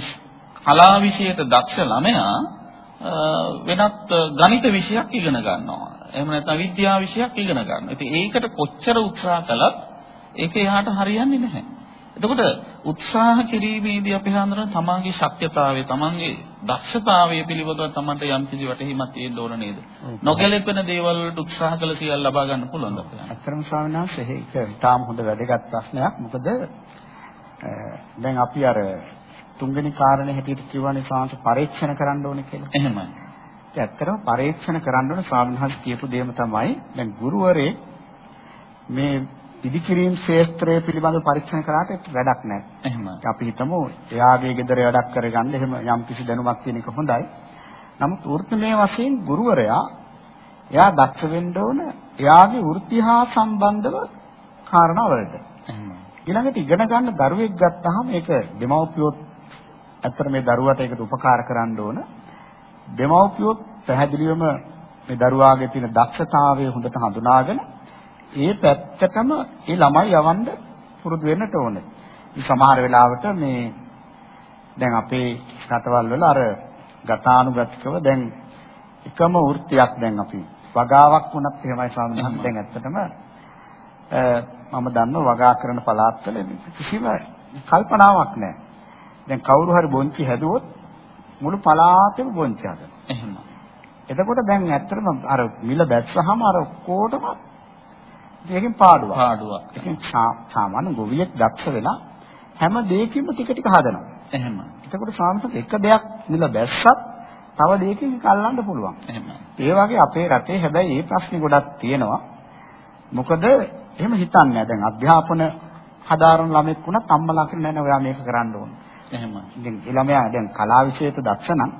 කලා විෂයට දක්ෂ ළමයා වෙනත් ගණිත විෂයක් ඉගෙන ගන්නවා. එහෙම නැත්නම් විද්‍යා විෂයක් ඉගෙන ගන්නවා. ඉතින් ඒකට කොච්චර උත්සාහ කළත් ඒක එහාට හරියන්නේ නැහැ. එතකොට උත්සාහ කිරීමේදී අපි හඳුනන තමන්ගේ ශක්්‍යතාවය, තමන්ගේ දක්ෂතාවය පිළිබඳව තමන්ට යම් කිසි වැටහීමක් තියෙන්න ඕන නේද? නොගැලපෙන දේවල් වලට උත්සාහ කළ සියල්ල ලබා ගන්න පුළුවන් අපිට. අත්‍තරම ස්වාමීන් වහන්සේ ඒක ඉතාම හොඳ වැදගත් ප්‍රශ්නයක්. මොකද දැන් අපි අර තුන්වෙනි කාරණේ හැටියට කියවනේ සාංශ පරීක්ෂණ කරන්න ඕනේ කියලා. එහෙමයි. ඒ ඇත්තටම පරීක්ෂණ කරන්න ඕනේ ස්වාමීන් වහන්සේ කියපු දෙයම තමයි දැන් ගුරුවරේ මේ ඉදිකිරීම් ක්ෂේත්‍රය පිළිබඳව පරීක්ෂණ කරාට වැඩක් නැහැ. එහෙමයි. අපි හිතමු එයාගේ ගෙදර වැඩක් කරගන්න එහෙම යම් කිසි දැනුමක් තියෙන එක හොඳයි. නමුත් වෘත්තිමය වශයෙන් ගුරුවරයා එයා දක්ෂ වෙන්න ඕන එයාගේ වෘත්ති හා සම්බන්ධව කාරණා වලට. එහෙමයි. ඊළඟට ඉගෙන ගන්න දරුවෙක් ගත්තාම ඒක දෙමව්පියොත් ඇත්තට මේ දරුවට ඒකට උපකාර කරන්න ඕන. දෙමව්පියොත් පැහැදිලිවම මේ දරුවාගේ තියෙන දක්ෂතාවය හොඳට හඳුනාගෙන ඒ පැත්තටම ඒ ළමයි යවන්න පුරුදු වෙන්නට ඕනේ. ඉතින් සමහර වෙලාවට මේ දැන් අපේ රටවල් වල අර ගතානුගතිකව දැන් එකම වෘත්තියක් දැන් අපි වගාවක් වුණත් එහෙමයි ස්වාමීන් වහන්සේ දැන් ඇත්තටම මම දන්නවා වගා කරන පළාත්වල කිසිම කල්පනාවක් නැහැ. දැන් කවුරු හරි බොන්චි හැදුවොත් මුළු පළාතෙම බොන්චි හදනවා. එහෙම. එතකොට දැන් ඇත්තටම අර මිල බැස්සහම අර ඔක්කොටම ඒකෙන් පාඩුවක්. පාඩුවක්. ඒකෙන් සාමාන්‍ය ගොවියෙක් දක්ෂ වෙලා හැම දෙයකින්ම ටික ටික හදනවා. එහෙම. එතකොට සාමාන්‍යයෙන් එක දෙයක් මිල බැස්සත් තව දෙයකින් කල්ලන්න පුළුවන්. එහෙම. ඒ වගේ අපේ රටේ හැබැයි මේ ප්‍රශ්නේ ගොඩක් තියෙනවා. මොකද එහෙම හිතන්නේ දැන් අධ්‍යාපන හදාරන ළමෙක් වුණත් අම්මලා කියන්නේ නැහැ ඔයා මේක කරන්න ඕන. එහෙමයි. ඉතින් ඒ ළමයා දැන් කලා විෂයට දක්ෂ නම්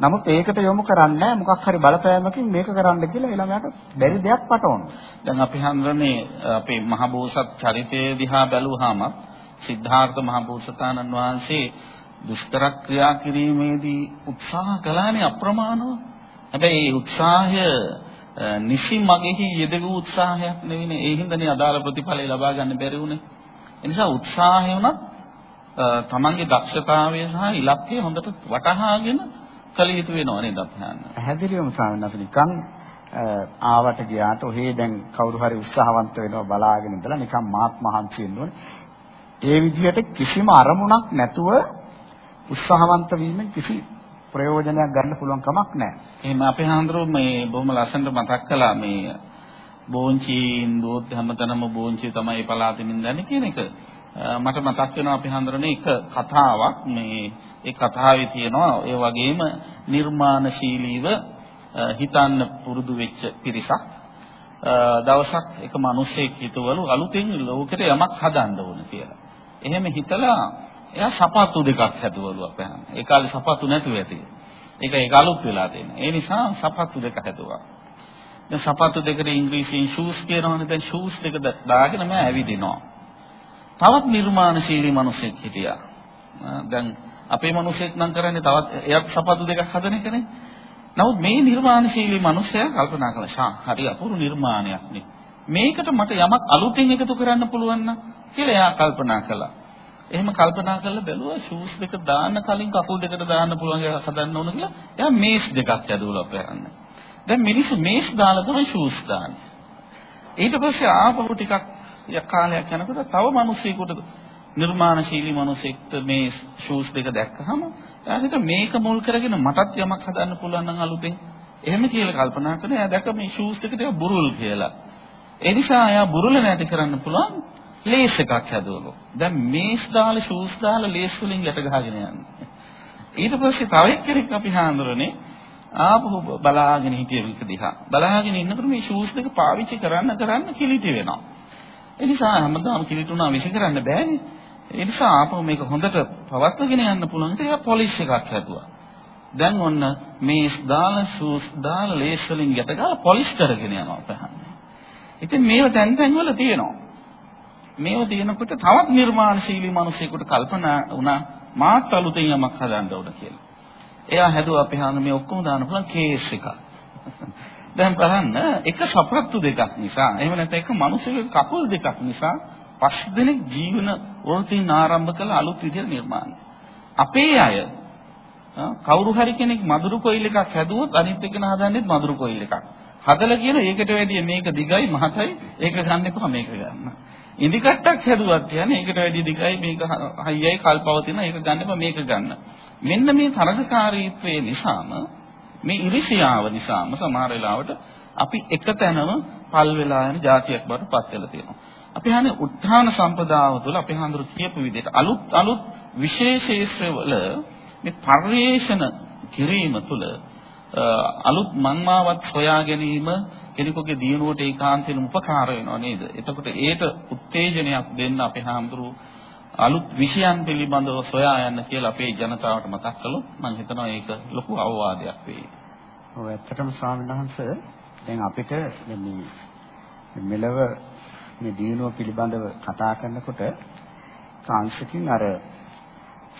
නමුත් ඒකට යොමු කරන්නේ මොකක් හරි බලපෑමකින් මේක කරන්න කියලා ඒ ළමයාට බැරි දෙයක් පටවනවා. දැන් අපි හඳුනන්නේ අපේ මහබෝසත් චරිතය දිහා බැලුවාම සිද්ධාර්ථ මහබෝසතාණන් වහන්සේ දුෂ්කර ක්‍රියා කිරීමේදී උත්සාහ කළානේ අප්‍රමාණව. හැබැයි ඒ උත්සාහය නිසි මගෙහි යෙදවූ උත්සාහයක් නෙවෙයිනේ. ඒ හින්දානේ අදාළ ප්‍රතිඵලය ලබා ගන්න බැරි වුනේ. ඒ නිසා උත්සාහය උනත් තමන්ගේ දක්ෂතාවය සහ ඉලක්කය හොඳට වටහාගෙන කළ යුතු වෙනවා නේද හන්නේ. පැහැදිලිවම ස්වාමීන් වහන්සේ නිකන් ආවට ගියාට ඔහේ දැන් කවුරු හරි උත්සාහවන්ත වෙනවා බලාගෙන ඉඳලා නිකන් මාත් මහන්සි වෙන්න ඕනේ. ඒ විදිහට කිසිම අරමුණක් නැතුව උත්සාහවන්ත වීමෙන් කිසි ප්‍රයෝජනයක් ගන්න පුළුවන් කමක් නැහැ. එහෙම අපේ හාමුදුරුවෝ මේ බොහොම ලස්සනට මතක් කළා මේ බෝංචි ඉන්දුවත් හැමතැනම බෝංචි තමයි පලාතින් ඉඳන්නේ කියන එක. මට මතක් වෙනවා අපේ හාමුදුරනේ එක කතාවක් මේ ඒ කතාවේ තියෙනවා ඒ වගේම නිර්මාණශීලීව හිතන්න පුරුදු වෙච්ච පිරිසක් දවසක් එක මිනිහෙක් හිතවලු අලුතෙන් ලෝකෙට යමක් හදන්න ඕන කියලා. එහෙම හිතලා එයා සපත්තු දෙකක් හැදුවලු අපේ හැම. ඒ කාලේ සපත්තු නැතුව ඇති. ඒක ඒක අලුත් වෙලා තියෙන. ඒ නිසා සපත්තු දෙක හැදුවා. දැන් සපත්තු දෙකට ඉංග්‍රීසියෙන් shoes කියනවනේ දැන් shoes දෙක දාගෙන මම ඇවිදිනවා. තවත් නිර්මාණශීලී මිනිහෙක් හිටියා. දැන් අපේ මිනිහෙක් නම් කරන්නේ තවත් එයත් සපත්තු දෙකක් හදන එකනේ. නමුත් මේ නිර්මාණශීලී මිනිසයා කල්පනා කළා ෂා හරි අපුරු නිර්මාණයක් නේ. මේකට මට යමක් අලුතෙන් එකතු කරන්න පුළුවන් නම් කියලා එයා කල්පනා කළා. එහෙම කල්පනා කරලා බැලුවා ෂූස් දෙක දාන්න කලින් කකුල් දෙකට දාන්න පුළුවන් එකක් හදන්න ඕන කියලා. එයා මේස් දෙකක් ඇදුවලා අපයන්න. දැන් මිනිස්සු මේස් දාලා තමයි ෂූස් දාන්නේ. ඊට පස්සේ ආපහු ටිකක් කාලයක් යනකොට තව මිනිස්සෙකුට නිර්මාණශීලී මිනිසෙක්ට මේ ෂූස් දෙක දැක්කහම එයා හිත මේක මුල් කරගෙන මටත් යමක් හදන්න පුළුවන් නම් අලුතෙන් එහෙම කියලා කල්පනා කරලා එයා දැක්ක මේ ෂූස් දෙක ටික බුරුල් කියලා. ඒ නිසා එයා බුරුල නැති කරන්න පුළුවන් ලේස් එකක් හැදුවලු. දැන් මේස් දාලා ෂූස් දාලා ලේස් වලින් යට ගහගෙන යන්නේ. ඊට පස්සේ තව එක්කෙනෙක් අපි හාඳුරන්නේ ආපහු බලාගෙන හිටිය එක දිහා. බලාගෙන ඉන්නකොට මේ ෂූස් දෙක පාවිච්චි කරන්න කරන්න කිලිටි වෙනවා. ඒ නිසා හැමදාම කිලිටුණා විසි කරන්න බෑනේ. ඒ නිසා ආපහු මේක හොඳට පවත්වාගෙන යන්න පුළුවන් ඉතින් එයා පොලිස් එකක් හැදුවා. දැන් ඔන්න මේස් දාලා ෂූස් දාලා ලේස් වලින් යට ගාලා පොලිස් කරගෙන යනවා පහන්නේ. ඉතින් මේව තැන් තැන් වල තියෙනවා. මේව තියෙනකොට තවත් නිර්මාණශීලී මිනිසෙකුට කල්පනා වුණා මාත් අලුතෙන් යමක් හදන්න ඕන කියලා. එයා හැදුවා අපි හාන මේ ඔක්කොම දාන්න පුළුවන් කේස් එකක්. දැන් බලන්න එක සපත්තු දෙකක් නිසා එහෙම නැත්නම් එක මිනිසෙකුගේ කකුල් දෙකක් නිසා පස් දෙනෙක් ජීවන වෘත්තීන් ආරම්භ කළ අලුත් විදිහට නිර්මාණ. අපේ අය කවුරු හරි කෙනෙක් මදුරු කොයිල් එකක් හැදුවොත් අනිත් එක හදන්නේත් මදුරු කොයිල් එකක්. හදලා කියන ඒකට වැඩිය මේක දිගයි මහතයි ඒක ගන්න එපා මේක ගන්න. ඉදි කට්ටක් හැදුවත් කියන්නේ ඒකට වැඩි දිගයි මේක හයියයි කල්පවතින ඒක ගන්න එපා මේක ගන්න. මෙන්න මේ තරගකාරීත්වයේ නිසාම මේ ඉරිසියාව නිසාම සමහර වෙලාවට අපි එක තැනම පල් වෙලා යන જાතියක් බවට පත් වෙලා තියෙනවා. අපි හන්නේ උත්හාන සම්පදාව තුළ අපි හඳුරු කියපු විදිහට අලුත් අලුත් විශේෂේශ්‍රවල මේ පරිේශන කිරීම තුළ අලුත් මන්මාවත් සොයා ගැනීම කෙනෙකුගේ දියුණුවට ඒකාන්තයෙන්ම උපකාර වෙනවා නේද? එතකොට ඒට උත්තේජනයක් දෙන්න අපේ හාමුදුරු අලුත් විෂයන් පිළිබඳව සොයා යන්න කියලා අපේ ජනතාවට මතක් කළොත් මම හිතනවා ඒක ලොකු අවවාදයක් වෙයි. ඔව් ඇත්තටම ස්වාමීන් වහන්සේ දැන් අපිට මේ මෙලව මේ දියුණුව පිළිබඳව කතා කරනකොට කාංශකින් අර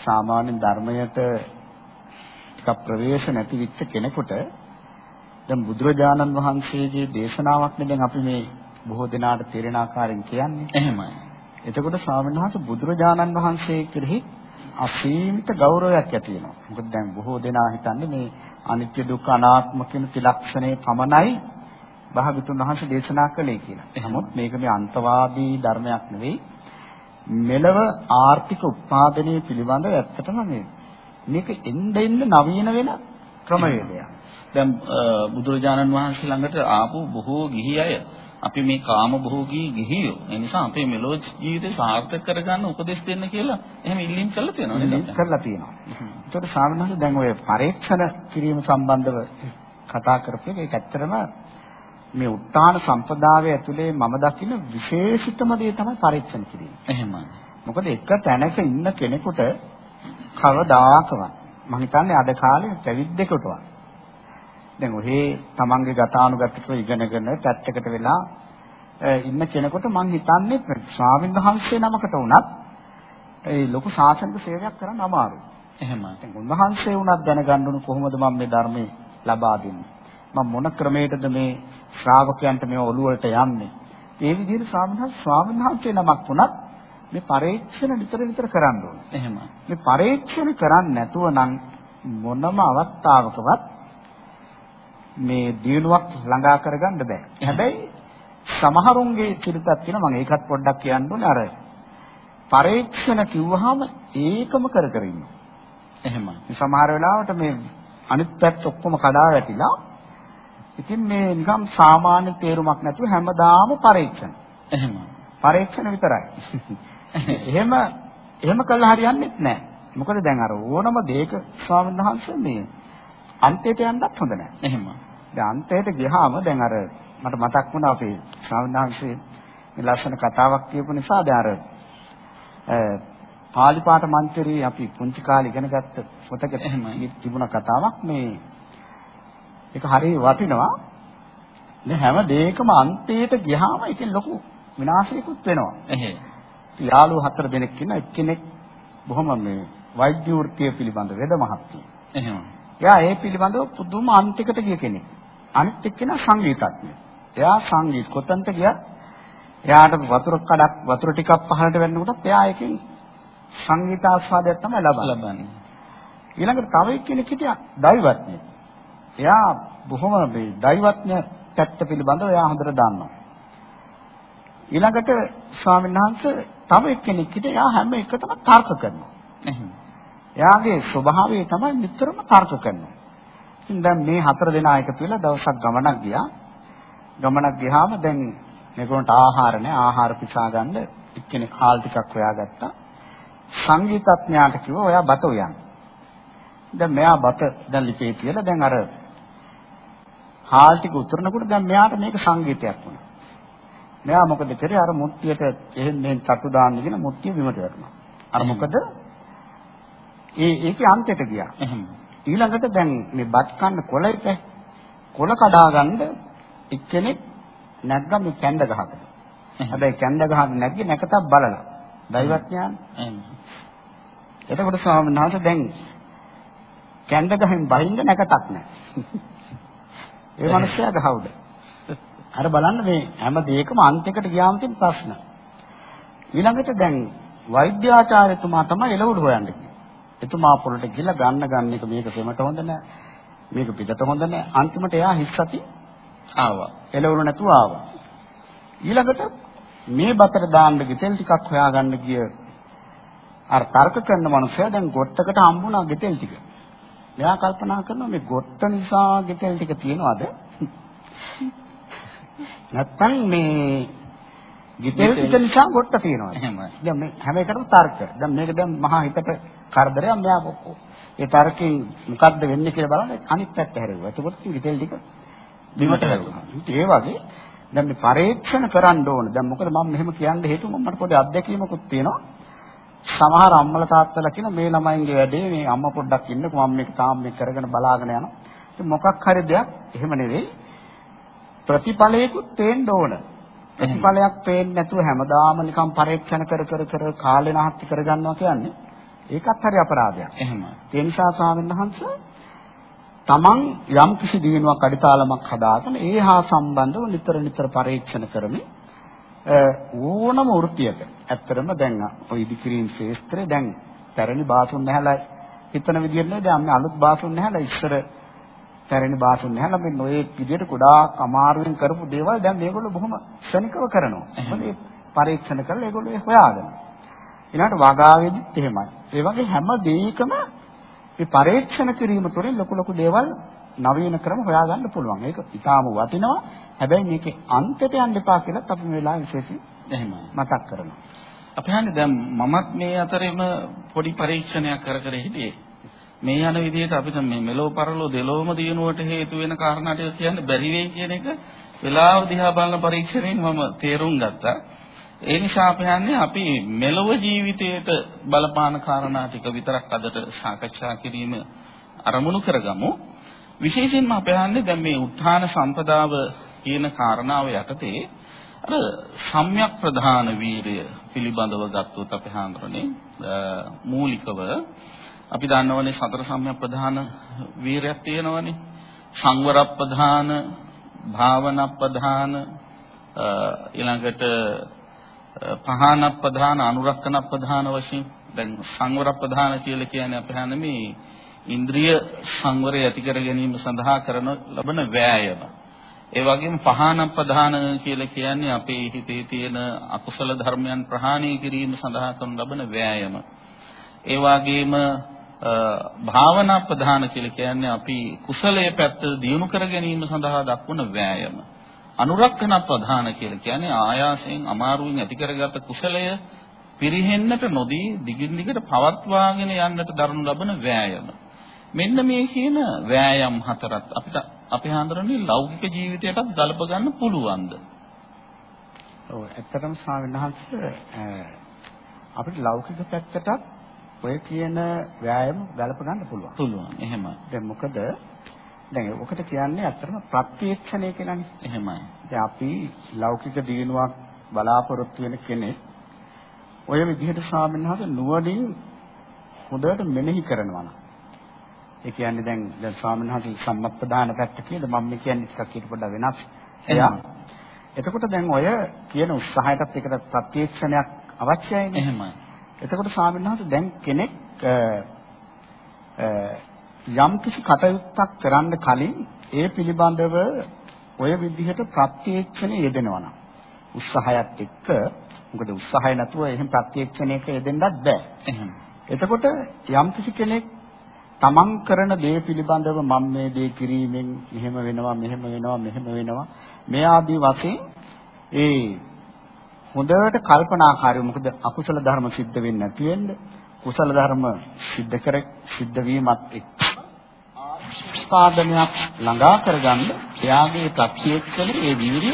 සාමාන්‍ය ධර්මයට ටිකක් ප්‍රවේශ නැති විච්ච කෙනෙකුට දැන් බුදුරජාණන් වහන්සේගේ දේශනාවක්නේ දැන් අපි මේ බොහෝ දෙනාට තේරෙන ආකාරයෙන් කියන්නේ. එහෙමයි. එතකොට ස්වාමීන් වහන්සේ බුදුරජාණන් වහන්සේ කෙරෙහි අසීමිත ගෞරවයක් ඇති වෙනවා. මොකද දැන් බොහෝ දෙනා හිතන්නේ මේ අනිත්‍ය දුක්ඛ අනාත්ම කියන ත්‍රිලක්ෂණය පමණයි භාගතුන් වහන්සේ දේශනා කළේ කියලා. නමුත් මේක මේ අන්තවාදී ධර්මයක් නෙවෙයි. මෙලව ආර්ථික උත්පාදනයේ පිළිබඳව ඇත්තටම මේ මේක එන්න එන්න නවීන වෙන ක්‍රමවේදයක්. දැන් බුදුරජාණන් වහන්සේ ළඟට ආපු බොහෝ ගිහි අය අපි මේ කාම භෝගී ගිහියෝ. ඒ නිසා අපේ මෙලොව ජීවිතේ සාර්ථක කරගන්න උපදෙස් දෙන්න කියලා එහෙම ඉල්ලීම් කරලා තියෙනවා නේද? කරලා තියෙනවා. ඒකට සාමාන්‍යයෙන් දැන් ඔය පරීක්ෂණ කිරීම සම්බන්ධව කතා කරපු එක ඒක ඇත්තටම මේ උත්තාන සම්පදාය ඇතුලේ මම දකින විශේෂිතම දේ තමයි පරීක්ෂණ කිරීම. එහෙමයි. මොකද එක තැනක ඉන්න කෙනෙකුට කවදාකවත් මම හිතන්නේ අද කාලේ පැවිද්දෙකුටවත් දැන් ඔහේ තමන්ගේ ගතානුගතිකව ඉගෙනගෙන පැත්තකට වෙලා ඉන්න කෙනෙකුට මම හිතන්නේ ස්වාමීන් වහන්සේ නමකට වුණත් ඒ ලොකු ශාසනික සේවයක් කරන්න අමාරුයි. එහෙමයි. දැන් උන්වහන්සේ වුණත් දැනගන්න ඕන කොහොමද මම මේ ධර්මයේ ලබා දෙන්නේ. මම මොන ක්‍රමයකටද මේ ශ්‍රාවකයන්ට මේ ඔළුව වලට යන්නේ. ඒ විදිහට ස්වාමීන් වහන්සේ නමක් වුණත් මේ පරීක්ෂණ නිතර නිතර කරන්න ඕන. එහෙමයි. මේ පරීක්ෂණ කරන්නේ නැතුව නම් මොනම අවස්ථාවකවත් මේ දිනුවක් ළඟා කරගන්න බෑ. හැබැයි සමහරුන්ගේ චරිතයක් තියෙනවා මම ඒකත් පොඩ්ඩක් කියන්න ඕනේ අර පරීක්ෂණ කිව්වහම ඒකම කර කර ඉන්නවා. එහෙමයි. සමහර වෙලාවට මේ අනිත් පැත්ත ඔක්කොම කඩා වැටිලා ඉතින් මේ නිකම් සාමාන්‍ය තේරුමක් නැතුව හැමදාම පරීක්ෂණ. එහෙමයි. පරීක්ෂණ විතරයි. එහෙම එහෙම කළා හරියන්නේ නැහැ. මොකද දැන් අර ඕනම දෙයක ස්වාමීන් වහන්සේ මේ අන්තයට යන්නත් හොඳ නැහැ. එහෙමයි. දැන් අන්තයට ගියාම දැන් අර මට මතක් වුණා අපේ වහන්සේ මේ ලස්සන කතාවක් කියපු නිසා දැන් අර පාලි පාඨ මන්ත්‍රී අපි පුංචි කාලේ ඉගෙන ගත්ත පොතක තිබුණ කතාවක් මේ ඒක හරිය වටිනවා. මේ හැම දෙයකම අන්තයට ගියාම ඒකෙන් ලොකු විනාශයකුත් වෙනවා. එහෙ. යාළුවෝ හතර දෙනෙක් ඉන්න එක්කෙනෙක් බොහොම මේ වෛද්‍ය වෘත්තිය පිළිබඳ වෙද මහත්මිය. එහෙම. එයා ඒ පිළිබඳව පුදුම අන්තිකට ගිය කෙනෙක්. අනිත් එක්කෙනා සංගීතඥ. එයා සංගීත කොතනට ගියත් එයාට වතුර කඩක් වතුර ටිකක් පහළට වැන්නකොටත් එයා එකෙන් සංගීත ආස්වාදයක් තමයි ලබන්නේ. ඊළඟට තව එක්කෙනෙක් හිටියා දෛවඥයෙක්. එයා බොහොම මේ දෛවඥ පැත්ත පිළිබඳව එයා හොඳට දන්නවා. ඊළඟට ස්වාමීන් වහන්සේ තව එක්කෙනෙක් හිටියා එයා හැම එකටම තර්ක කරනවා. එයාගේ ස්වභාවය තමයි නිතරම තර්ක කරනවා. ඉතින් දැන් මේ හතර දෙනා එකතු වෙලා දවසක් ගමනක් ගියා. ගමනක් ගියාම දැන් මේගොල්ලන්ට ආහාර නැහැ. ආහාර පිසා ගන්න එක්කෙනෙක් හාල් ටිකක් හොයාගත්තා. සංගීතඥයාට කිව්වා ඔයා බත උයන්. දැන් මෙයා බත දැන් ලිපේ තියලා දැන් අර හාල් ටික උතරනකොට දැන් මෙයාට මේක සංගීතයක් වුණා. මෙයා මොකද කරේ අර මුට්ටියට එහෙන් මෙහෙන් තටු දාන්න කියන මුට්ටිය බිමට වැටුණා. අර මොකද ඒ ඒකේ අන්තයට ගියා. ඊළඟට දැන් මේ බත් කන්න කොළ එක කොළ කඩා ගන්න එක්කෙනෙක් නැග්ගම මේ කැඳ ගහකට. හැබැයි කැඳ ගහන්න නැග්ගේ නැකතක් බලලා. දෛවඥාන. එතකොට ස්වාමීන් වහන්සේ දැන් කැඳ ගහෙන් බහින්න නැකතක් නැහැ. ඒ මිනිස්සයා ගහවුද? අර බලන්න මේ හැම දෙයකම අන්තිකට ගියාම තියෙන ප්‍රශ්න. ඊළඟට දැන් වෛද්‍යාචාර්යතුමා තමයි එළවලු හොයන්නේ. එතුමා පොළට ගිහලා ගන්න ගන්න එක මේක සෙමට හොඳ නැහැ. මේක පිටත හොඳ නැහැ. අන්තිමට එයා හිස්සති ආවා. එළවලු නැතුව ආවා. ඊළඟට මේ බතට දාන්න ගෙතෙල් ටිකක් හොයාගන්න ගිය අර තර්ක කරන මනුස්සයා දැන් ගොට්ටකට හම්බුණා ගෙතෙල් ටික. එයා කල්පනා කරනවා මේ ගොට්ට නිසා ගෙතෙල් ටික තියනවාද? නැත්තම් මේ ගෙතෙල් ටික නිසා ගොට්ට තියනවාද? එහෙමයි. දැන් මේ හැම එකටම තර්ක. දැන් මේක දැන් මහා හිතට කරදරයක් මෙයා කොක්කෝ. ඒ තර්කයෙන් මොකද්ද වෙන්නේ කියලා බලන්න අනිත් පැත්ත හැරෙව්වා. එතකොට ගෙතෙල් ටික බිමට හැරුණා. ඒ වගේ දැන් මේ පරීක්ෂණ කරන්න ඕන. දැන් මොකද මම මෙහෙම කියන්න හේතුව මට පොඩි අත්දැකීමකුත් තියෙනවා. සමහර අම්මලා තාත්තලා කියන මේ ළමයින්ගේ වැඩේ මේ අම්මා පොඩ්ඩක් ඉන්නකෝ මම මේක තාම මේක කරගෙන බලාගෙන යනවා. ඉතින් මොකක් හරි දෙයක් එහෙම නෙවෙයි. ප්‍රතිඵලයකුත් තේන්න ඕන. ප්‍රතිඵලයක් පේන්නේ නැතුව හැමදාම නිකන් පරීක්ෂණ කර කර කර කාලේ නාස්ති කරගන්නවා කියන්නේ ඒකත් හරි අපරාධයක්. එහෙමයි. ඒ නිසා ස්වාමීන් වහන්සේ තමන් යම් කිසි දිනුවක් අඩිතාලමක් හදාගෙන ඒ හා සම්බන්ධව නිතර නිතර පරීක්ෂණ කරමින් ඕනම වෘත්තියක ඇත්තරම දැන් ඔය ඉදිකිරීම ශේස්ත්‍රය දැන් පැරණි බාසුන් නැහැලා හිතන විදිහට දැන් මේ අලුත් බාසුන් නැහැලා ඉස්සර පැරණි බාසුන් නැහැලා මේ නොයේ විදිහට ගොඩාක් අමාරුවෙන් කරපු දේවල් දැන් මේගොල්ලෝ බොහොම ශනිකව කරනවා. මොකද පරීක්ෂණ කරලා ඒගොල්ලෝ ඒ හොයාගෙන. ඊළඟට වගාවේදීත් එහෙමයි. ඒ වගේ හැම දෙයකම මේ පරීක්ෂණ කිරීම තුළින් ලොකු ලොකු දේවල් නවීන ක්‍රම හොයාගන්න පුළුවන්. ඒක ඉතාම වටිනවා. හැබැයි මේකේ අන්තයට යන්න එපා කියලා අපි මේ වෙලාවේ විශේෂයෙන් එහෙමයි. මතක් කරනවා. අපි හන්නේ දැන් මමත් මේ අතරෙම පොඩි පරීක්ෂණයක් කර කර හිටියේ. මේ යන විදිහට අපිට මේ මෙලෝ පරලෝ දෙලොවම දිනුවට හේතු වෙන කාරණා ටික කියන්න බැරි වෙයි කියන එක වෙලාව දිහා බලන පරීක්ෂණයෙන් මම තේරුම් ගත්තා. ඒ නිසා අපි හන්නේ අපි මෙලොව ජීවිතයට බලපාන කාරණා ටික විතරක් අදට සාකච්ඡා කිරීම අරමුණු කරගමු. විශේෂයෙන්ම අපි හන්නේ දැන් මේ උත්හාන සම්පදාව කියන කාරණාව යටතේ අර සම්‍යක් ප්‍රධාන වීරය පිළිබඳව ගත්තොත් අපි හඳුරන්නේ මූලිකව අපි දන්නවනේ සතර සම්‍යක් ප්‍රධාන වීරයක් තියෙනවනේ සංවර ප්‍රධාන භාවන ප්‍රධාන ඊළඟට පහන ප්‍රධාන අනුරක්කන ප්‍රධාන වශයෙන් දැන් සංවර ප්‍රධාන කියලා කියන්නේ අපි හන්නේ මේ ඉන්ද්‍රිය සංවරය ඇති කර ගැනීම සඳහා කරන ලබන වෑයම. ඒ වගේම පහන ප්‍රධාන කියලා කියන්නේ අපේ හිතේ තියෙන අකුසල ධර්මයන් ප්‍රහාණය කිරීම සඳහා කරන ලබන වෑයම. ඒ වගේම භාවනා ප්‍රධාන කියලා කියන්නේ අපි කුසලයේ පැත්ත දියුණු කර ගැනීම සඳහා දක්වන වෑයම. අනුරක්ෂණ ප්‍රධාන කියලා කියන්නේ ආයාසයෙන් අමාරුවෙන් ඇති කරගත් කුසලය පිරිහෙන්නට නොදී දිගින් දිගට පවත්වාගෙන යන්නට දරනු ලබන වෑයම. මෙන්න මේ කියන වෑයම් හතරත් අපිට අපි හඳුනන්නේ ලෞකික ජීවිතයටත් ගලප ගන්න පුළුවන්ද? ඔව් ඇත්තටම ස්වාමීන් වහන්සේ අපිට ලෞකික පැත්තටත් ඔය කියන ව්‍යායාම ගලප ගන්න පුළුවන්. පුළුවන්. එහෙමයි. දැන් මොකද දැන් ඔකට කියන්නේ අත්‍තරම ප්‍රත්‍යක්ෂණය කියලානේ. එහෙමයි. දැන් අපි ලෞකික දිනුවක් බලාපොරොත්තු වෙන කෙනෙක් ඔය විදිහට ස්වාමීන් වහන්සේ නුවණින් හොඳට මෙනෙහි කරනවා නම් ඒ කියන්නේ දැන් දැන් ස්වාමීන් වහන්සේ සම්මප්පදාන පැත්ත කියලා මම කියන්නේ ටිකක් ඊට පොඩ්ඩක් වෙනස්. එයා එතකොට දැන් ඔය කියන උත්සාහයටත් එකට ප්‍රත්‍යක්ෂණයක් අවශ්‍යයිනේ. එහෙමයි. එතකොට ස්වාමීන් වහන්සේ දැන් කෙනෙක් යම් කිසි කටයුත්තක් කරන්න කලින් ඒ පිළිබඳව ඔය විදිහට ප්‍රත්‍යක්ෂණය යෙදෙනවා නම් උත්සාහයත් එක්ක මොකද උත්සාහය නැතුව එහෙම ප්‍රත්‍යක්ෂණයක යෙදෙන්නත් බෑ. එහෙම. එතකොට යම් කිසි කෙනෙක් තමන් කරන දේ පිළිබඳව මම මේ දේ කිරීමෙන් මෙහෙම වෙනවා මෙහෙම වෙනවා මෙහෙම වෙනවා මේ ආදී වශයෙන් ඒ හොඳට කල්පනාකාරීව මොකද අකුසල ධර්ම සිද්ධ වෙන්නේ නැති වෙන්න කුසල ධර්ම සිද්ධ කර සිද්ධ වීමත් එක්ක ආස්පාදනයක් ළඟා කරගන්න එයාගේ ප්‍රත්‍යක්ෂණය ඒ වීර්ය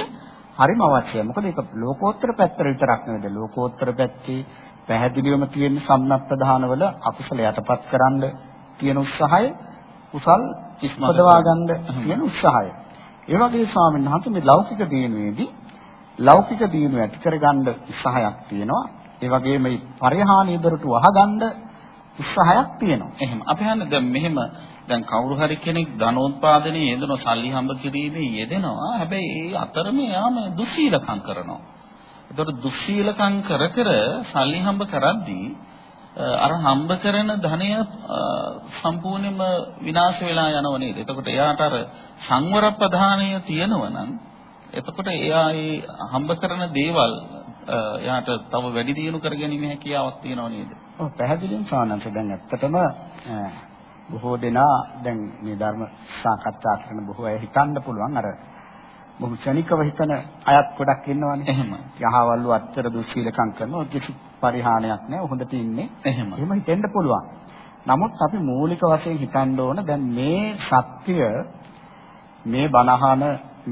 හරිම අවශ්‍යයි. මොකද ඒක ලෝකෝත්තර පැත්තට විතරක් නෙවෙයි. ලෝකෝත්තර පැත්තේ පැහැදිලිවම තියෙන සම්නප්පදානවල අකුසල යටපත් කරන්න තියෙන උත්සාහය කුසල් ඉස්මදවා ගන්න තියෙන උත්සාහය. ඒ වගේ ස්වාමීන් වහන්සේ මේ ලෞකික දිනුවේදී ලෞකික දිනුව ඇති කරගන්න උත්සාහයක් තියෙනවා. ඒ වගේම මේ පරිහානිය දරට වහගන්න උත්සාහයක් තියෙනවා. එහෙම. අපි හන්නේ දැන් මෙහෙම දැන් කවුරු හරි කෙනෙක් ධනෝත්පාදනයේ යෙදෙන සල්ලි හම්බ කිරීමේ යෙදෙනවා. හැබැයි ඒ අතරම යාම දුස්සීලකම් කරනවා. එතකොට දුස්සීලකම් කර කර සල්ලි හම්බ කරද්දී අර හම්බ කරන ධනය සම්පූර්ණයෙන්ම විනාශ වෙලා යනව නේද? එතකොට එයාට අර සංවර ප්‍රධානය තියෙනව නම් එතකොට එයා ඒ හම්බ කරන දේවල් එයාට තව වැඩි දියුණු කරගැනීමේ හැකියාවක් තියෙනව නේද? ඔව් පැහැදිලිවම සානන්ත දැන් ඇත්තටම බොහෝ දෙනා දැන් මේ ධර්ම සාකච්ඡා කරන බොහෝ අය හිතන්න පුළුවන් අර බොහෝ ක්ෂණිකව හිතන අයත් ගොඩක් ඉන්නවනේ. එහෙම. යහවල්ලු අත්තර දුස්සීලකම් කරනවා කිසි පරිහානියක් නැහැ. හොඳට ඉන්නේ. එහෙම. එහෙම හිතෙන්න පුළුවන්. නමුත් අපි මූලික වශයෙන් හිතන්න ඕන දැන් මේ සත්‍ය මේ බණහන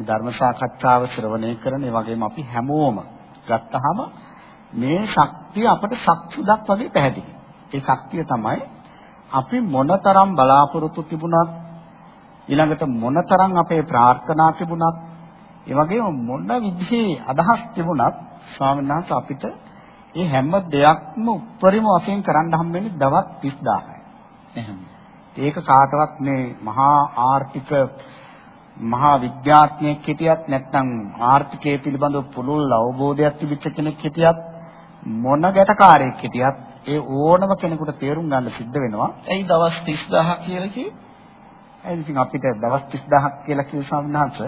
ධර්ම සාකච්ඡාව ශ්‍රවණය කරන ඒ වගේම අපි හැමෝම ගත්තාම මේ ශක්තිය අපට සක්සුදක් වගේ පැහැදිලි. ඒ ශක්තිය තමයි අපි මොනතරම් බලාපොරොත්තු තිබුණත් ඊළඟට මොනතරම් අපේ ප්‍රාර්ථනා තිබුණත් ඒ වගේම මොන විදිහේ අදහස් තිබුණත් ස්වාමීන් වහන්සේ අපිට මේ හැම දෙයක්ම උපරිම වශයෙන් කරන්න හම්බෙන්නේ දවස් 30000යි. එහෙම. ඒක කාටවත් මේ මහා ආර්ථික මහා විද්‍යාඥයෙක් හිටියත් නැත්නම් ආර්ථිකය පිළිබඳව පුළුල් අවබෝධයක් තිබිච්ච කෙනෙක් හිටියත් මොන ගැටකාරයෙක් හිටියත් ඒ ඕනම කෙනෙකුට තේරුම් ගන්න සිද්ධ වෙනවා. ඇයි දවස් 30000 කියලා කිව්වේ? ඒ ඉතින් අපිට දවස් 30000ක් කියලා කිව්ව සම්මානස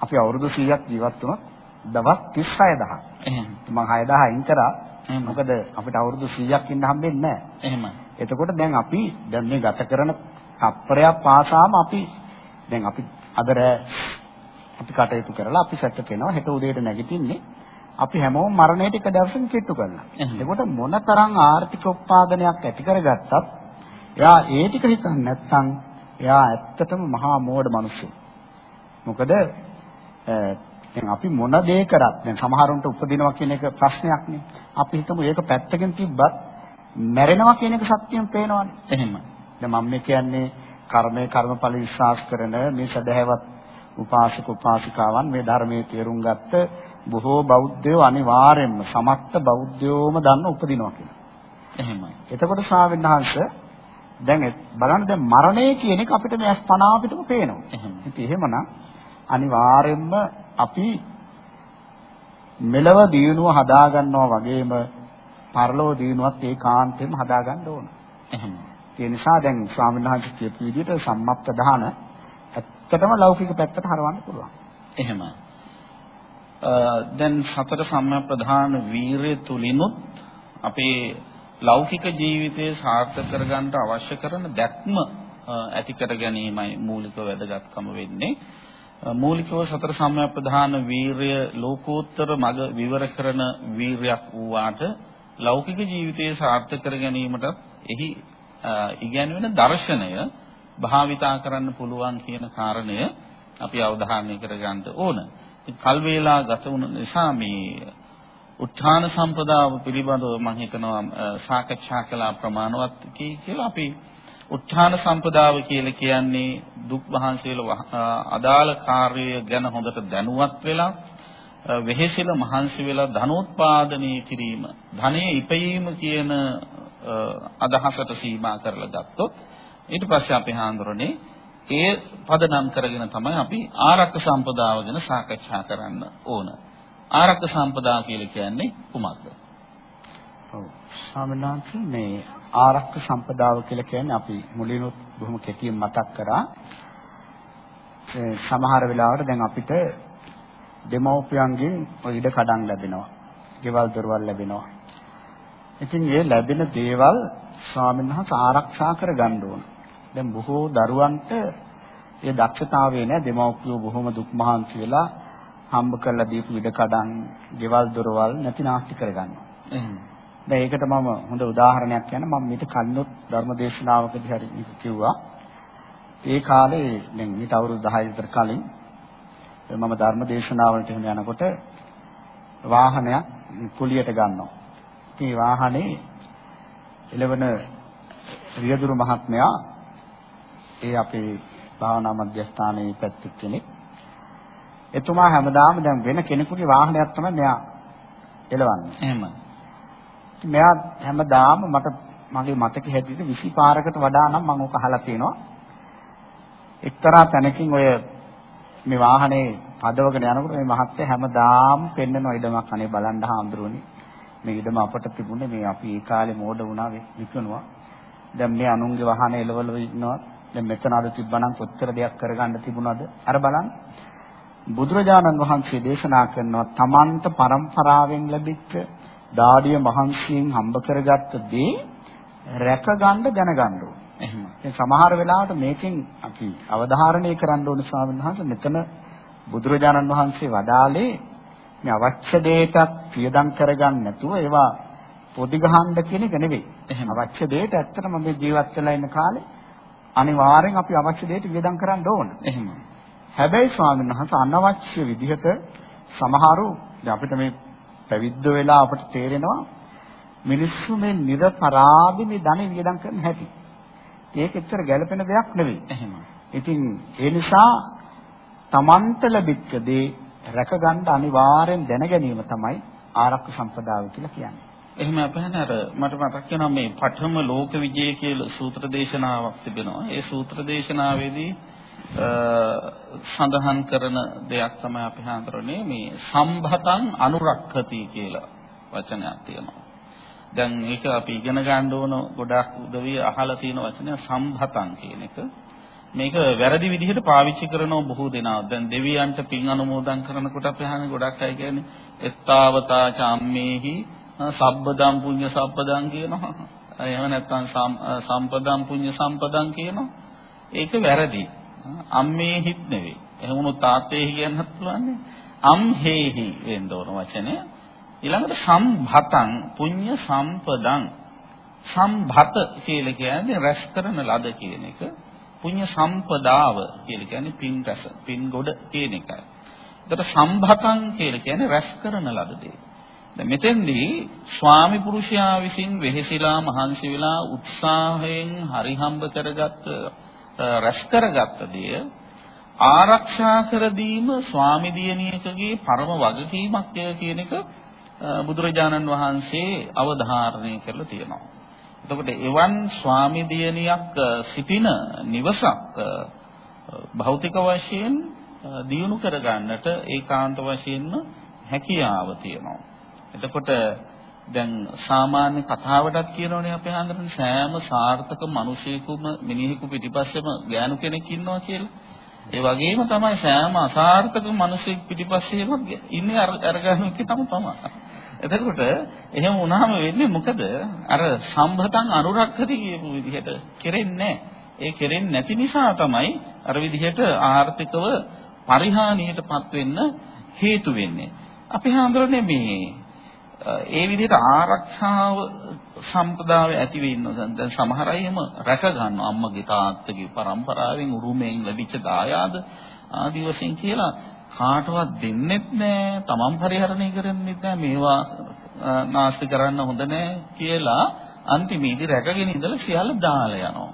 අපි අවුරුදු 100ක් ජීවත් වුණොත් දවස් 36000. එහෙම. මම 6000 අයින් කරා. මොකද අපිට අවුරුදු 100ක් ඉන්න හම්බෙන්නේ නැහැ. එහෙම. එතකොට දැන් අපි දැන් මේ ගත කරන තප්පරයක් පාසාම අපි දැන් අපි අද රෑ අපි කටයුතු කරලා අපි සැතපෙනවා හෙට උදේට නැගිටින්නේ අපි හැමෝම මරණයට එක දවසකින් කිට්ටු කරනවා. එතකොට මොනතරම් ආර්ථික උත්පාදනයක් ඇති කරගත්තත් එයා ඒ ටික හිතන්නේ නැත්නම් එයා ඇත්තටම මහා මෝඩ මිනිස්සු. මොකද දැන් අපි මොන දේ කරත් දැන් සමහරුන්ට උපදිනවා කියන එක ප්‍රශ්නයක් නේ. අපි හිතමු ඒක පැත්තකින් තිබ්බත් මැරෙනවා කියන එක සත්‍යයෙන් පේනවනේ. එහෙම. දැන් මම කියන්නේ කර්මය කර්මඵල විශ්වාස කරන මේ සදහැවත් උපාසක උපාසිකාවන් මේ ධර්මයේ තේරුම් ගත්ත බොහෝ බෞද්ධයෝ අනිවාර්යයෙන්ම සමස්ත බෞද්ධයෝම දන්න උපදිනවා කියලා. එහෙමයි. එතකොට ස්වාමීන් වහන්සේ දැන් බලන්න දැන් මරණය කියන එක අපිට මේ අස්පනා අපිටම පේනවා. එහෙම. ඉතින් එහෙමනම් අනිවාර්යයෙන්ම අපි මෙලව දියුණුව හදා ගන්නවා වගේම පරලොව දියුණුවත් ඒකාන්තයෙන්ම හදා ගන්න ඕන. එහෙම. ඒ නිසා දැන් ස්වාමීන් වහන්සේ කියපු විදිහට සම්මප්පදාන ඇත්තටම ලෞකික පැත්තට හරවන්න පුළුවන්. එහෙම. දැන් සතර සම්‍යක් ප්‍රධාන වීරය තුලිනුත් අපේ ලෞකික ජීවිතය සාර්ථක කරගන්න අවශ්‍ය කරන දැක්ම ඇති කර ගැනීමයි මූලික වැදගත්කම වෙන්නේ. මූලිකව සතර සම්‍යක් ප්‍රධාන වීරය ලෝකෝත්තර මඟ විවර කරන වීරයක් වූාට ලෞකික ජීවිතයේ සාර්ථක කර ගැනීමට එහි ඉගැන්වෙන දර්ශනය භාවිතා කරන්න පුළුවන් කියන කාරණය අපි අවධාරණය කරගන්න ඕන. කල් වේලා ගත වුණ නිසා මේ උත්ථාන සම්පදාව පිළිබඳව මම හිතනවා සාකච්ඡා කළා ප්‍රමාණවත් කියලා අපි උත්ථාන සම්පදාව කියලා කියන්නේ දුක් වහන්සේලා අදාළ කාර්යය ගැන හොඳට දැනුවත් වෙලා වෙහෙසිල මහන්සි වෙලා ධනෝත්පාදනය කිරීම ධනෙ ඉපයීම කියන අදහසට සීමා කරලා ගත්තොත් ඊට පස්සේ අපි හාඳුරන්නේ ඒ පදනම් කරගෙන තමයි අපි ආරක්ක සම්පදාව ගැන සාකච්ඡා කරන්න ඕන. ආරක්ක සම්පදා කියලා කියන්නේ කුමක්ද? ඔව්. ස්වාමීනාන්ත මේ ආරක්ක සම්පදාව කියලා කියන්නේ අපි මුලිනුත් බොහොම කෙටියෙන් මතක් කරා. සමහර වෙලාවට දැන් අපිට දෙමව්පියන්ගෙන් ඔය ඉඩ කඩන් ලැබෙනවා. ගෙවල් දොරවල් ලැබෙනවා. ඉතින් මේ ලැබෙන දේවල් ස්වාමීන් වහන්සේ ආරක්ෂා කර ගන්න ඕන. දැන් බොහෝ දරුවන්ට ඒ දක්ෂතාවය නෑ දෙමව්පියෝ බොහොම දුක් මහන්සි වෙලා හම්බ කරලා දීපු ඉඩ කඩන්, ගෙවල් දොරවල් නැති නාස්ති කරගන්නවා. එහෙනම් දැන් ඒකට මම හොඳ උදාහරණයක් කියන්න මම මේක කන්නොත් ධර්මදේශනාවකදී හරි කිව්වා. ඒ කාලේ දැන් ඊට අවුරුදු 10 විතර කලින් මම ධර්මදේශනාවලට එහෙම යනකොට වාහනයක් කුලියට ගන්නවා. ඉතින් වාහනේ එළවන රියදුරු මහත්මයා ඒ අපේ භාවනා මධ්‍යස්ථානයේ පැත්තේ කෙනෙක්. එතුමා හැමදාම දැන් වෙන කෙනෙකුගේ වාහනයක් තමයි මෙයා එළවන්නේ. එහෙම. මෙයා හැමදාම මට මගේ මතක හැටියට 20 පාරකට වඩා නම් මම ඔක අහලා තියෙනවා. එක්තරා තැනකින් ඔය මේ වාහනේ පදවගෙන යනකොට මේ මහත්තයා හැමදාම පෙන්නන ඉඩමක් අනේ බලන්න හාමුදුරුවනේ. මේ ඉඩම අපට තිබුණේ මේ අපි ඒ කාලේ මෝඩ වුණා විකුණුවා. දැන් මේ අනුන්ගේ වාහන එලවල ඉන්නවා. දැන් මෙතන අද තිබ්බනම් කොච්චර දෙයක් කරගන්න තිබුණාද? අර බලන්න. බුදුරජාණන් වහන්සේ දේශනා කරනවා තමන්ට પરම්පරාවෙන් ලැබිච්ච දාඩිය මහන්සියෙන් හම්බ කරගත්ත දේ රැකගන්න දැනගන්න ඕනේ. එහෙම. දැන් සමහර වෙලාවට මේකෙන් අපි අවධාරණය කරන්න ඕන ස්වාමීන් වහන්සේ මෙතන බුදුරජාණන් වහන්සේ වදාළේ මේ අවශ්‍ය දෙයටත් පියදම් කරගන්න නැතුව ඒවා පොඩි ගහන්න කියන එක නෙවෙයි. එහෙම. අවශ්‍ය දෙයට ඇත්තටම මේ ජීවත් වෙලා ඉන්න කාලේ අනිවාර්යෙන් අපි අවශ්‍ය දෙයට වියදම් කරන්න ඕන. එහෙම. හැබැයි ස්වාමීන් වහන්සේ අනවශ්‍ය විදිහට සමහරු දැන් අපිට මේ පැවිද්ද වෙලා අපට තේරෙනවා මිනිස්සු මේ නිර්පරාදි මේ ධනෙ වියදම් කරන හැටි. ඒක එච්චර ගැළපෙන දෙයක් නෙවෙයි. එහෙම. ඉතින් ඒ නිසා Tamanට ලැබිච්ච දේ රැකගන්න අනිවාර්යෙන් දැන ගැනීම තමයි ආරක්ෂ සම්පදාය කියලා කියන්නේ. එහෙම අපහන අර මට මතක් වෙනවා මේ පඨම ලෝක විජය කියලා සූත්‍ර දේශනාවක් තිබෙනවා. ඒ සූත්‍ර දේශනාවේදී සඳහන් කරන දෙයක් තමයි අපි හඳුරන්නේ මේ සම්භතං අනුරක්ඛති කියලා වචනයක් තියෙනවා. දැන් ඒක අපි ඉගෙන ගන්න ඕන ගොඩාක් උදවිය අහලා තියෙන වචනය සම්භතං කියන එක. මේක වැරදි විදිහට පාවිච්චි කරනව බොහෝ දෙනා. දැන් දෙවියන්ට පින් අනුමෝදන් කරනකොට අපි අහන්නේ ගොඩක් අය කියන්නේ එත්තාවතා චම්මේහි සබ්බදම් පුඤ්ඤ සබ්බදම් කියනවා. එහෙම නැත්නම් සම්පදම් පුඤ්ඤ සම්පදම් කියනවා. ඒක වැරදි. අම්මේ හිත් නෙවෙයි. එහෙම වුණොත් තාත්තේහි කියන්නත් පුළුවන් නේ. අම්හෙහි වෙන්න ඕන වචනය. ඊළඟට සම්භතං පුඤ්ඤ සම්පදං සම්භත කියලා කියන්නේ රැස් කරන ලද කියන එක. පුඤ්ඤ සම්පදාව කියලා කියන්නේ පින් රස, පින් ගොඩ කියන එකයි. එතකොට සම්භතං කියලා කියන්නේ රැස් කරන ලද දේ. දැන් මෙතෙන්දී ස්වාමි පුරුෂයා විසින් වෙහෙසිලා මහන්සි වෙලා උත්සාහයෙන් හරිහම්බ කරගත්ත රැස් කරගත්ත දේ ආරක්ෂා කර දීම ස්වාමි දියණියකගේ පරම වගකීමක් කියන එක බුදුරජාණන් වහන්සේ අවධාරණය කරලා තියෙනවා. එතකොට එවන් ස්වාමි දියණියක් සිටින නිවසක් භෞතික වශයෙන් දියුණු කරගන්නට ඒකාන්ත වශයෙන්ම හැකියාව තියෙනවා. එතකොට දැන් සාමාන්‍ය කතාවටත් කියනෝනේ අපේ හන්දරන් සෑම සාර්ථක මිනිසෙකුම මිනිහෙකු පිටිපස්සෙම ගෑනු කෙනෙක් ඉන්නවා කියලා. ඒ වගේම තමයි සෑම අසාර්ථක මිනිසෙක් පිටිපස්සෙම ඉන්නේ අරගන්න කෙනම තමයි. එතකොට එහෙම වුණාම වෙන්නේ මොකද? අර සම්භතං අනුරක්ෂති කියපු විදිහට කෙරෙන්නේ ඒ කෙරෙන්නේ නැති නිසා තමයි අර විදිහට ආර්ථිකව පරිහානියටපත් වෙන්න හේතු වෙන්නේ. අපි හඳුරන්නේ මේ ඒ විදිහට ආරක්ෂාව සම්පදාය ඇති වෙන්න දැන් සමහර අය එහෙම රැක ගන්නවා අම්මගේ තාත්තගේ පරම්පරාවෙන් උරුමයෙන් ලැබිච්ච දායාද ආදි වශයෙන් කියලා කාටවත් දෙන්නෙත් නෑ තමන් පරිහරණය කරන්නෙත් නෑ මේවා නාස්ති කරන්න හොඳ නෑ කියලා අන්තිමේදී රැකගෙන ඉඳලා සියල්ල දාලා යනවා.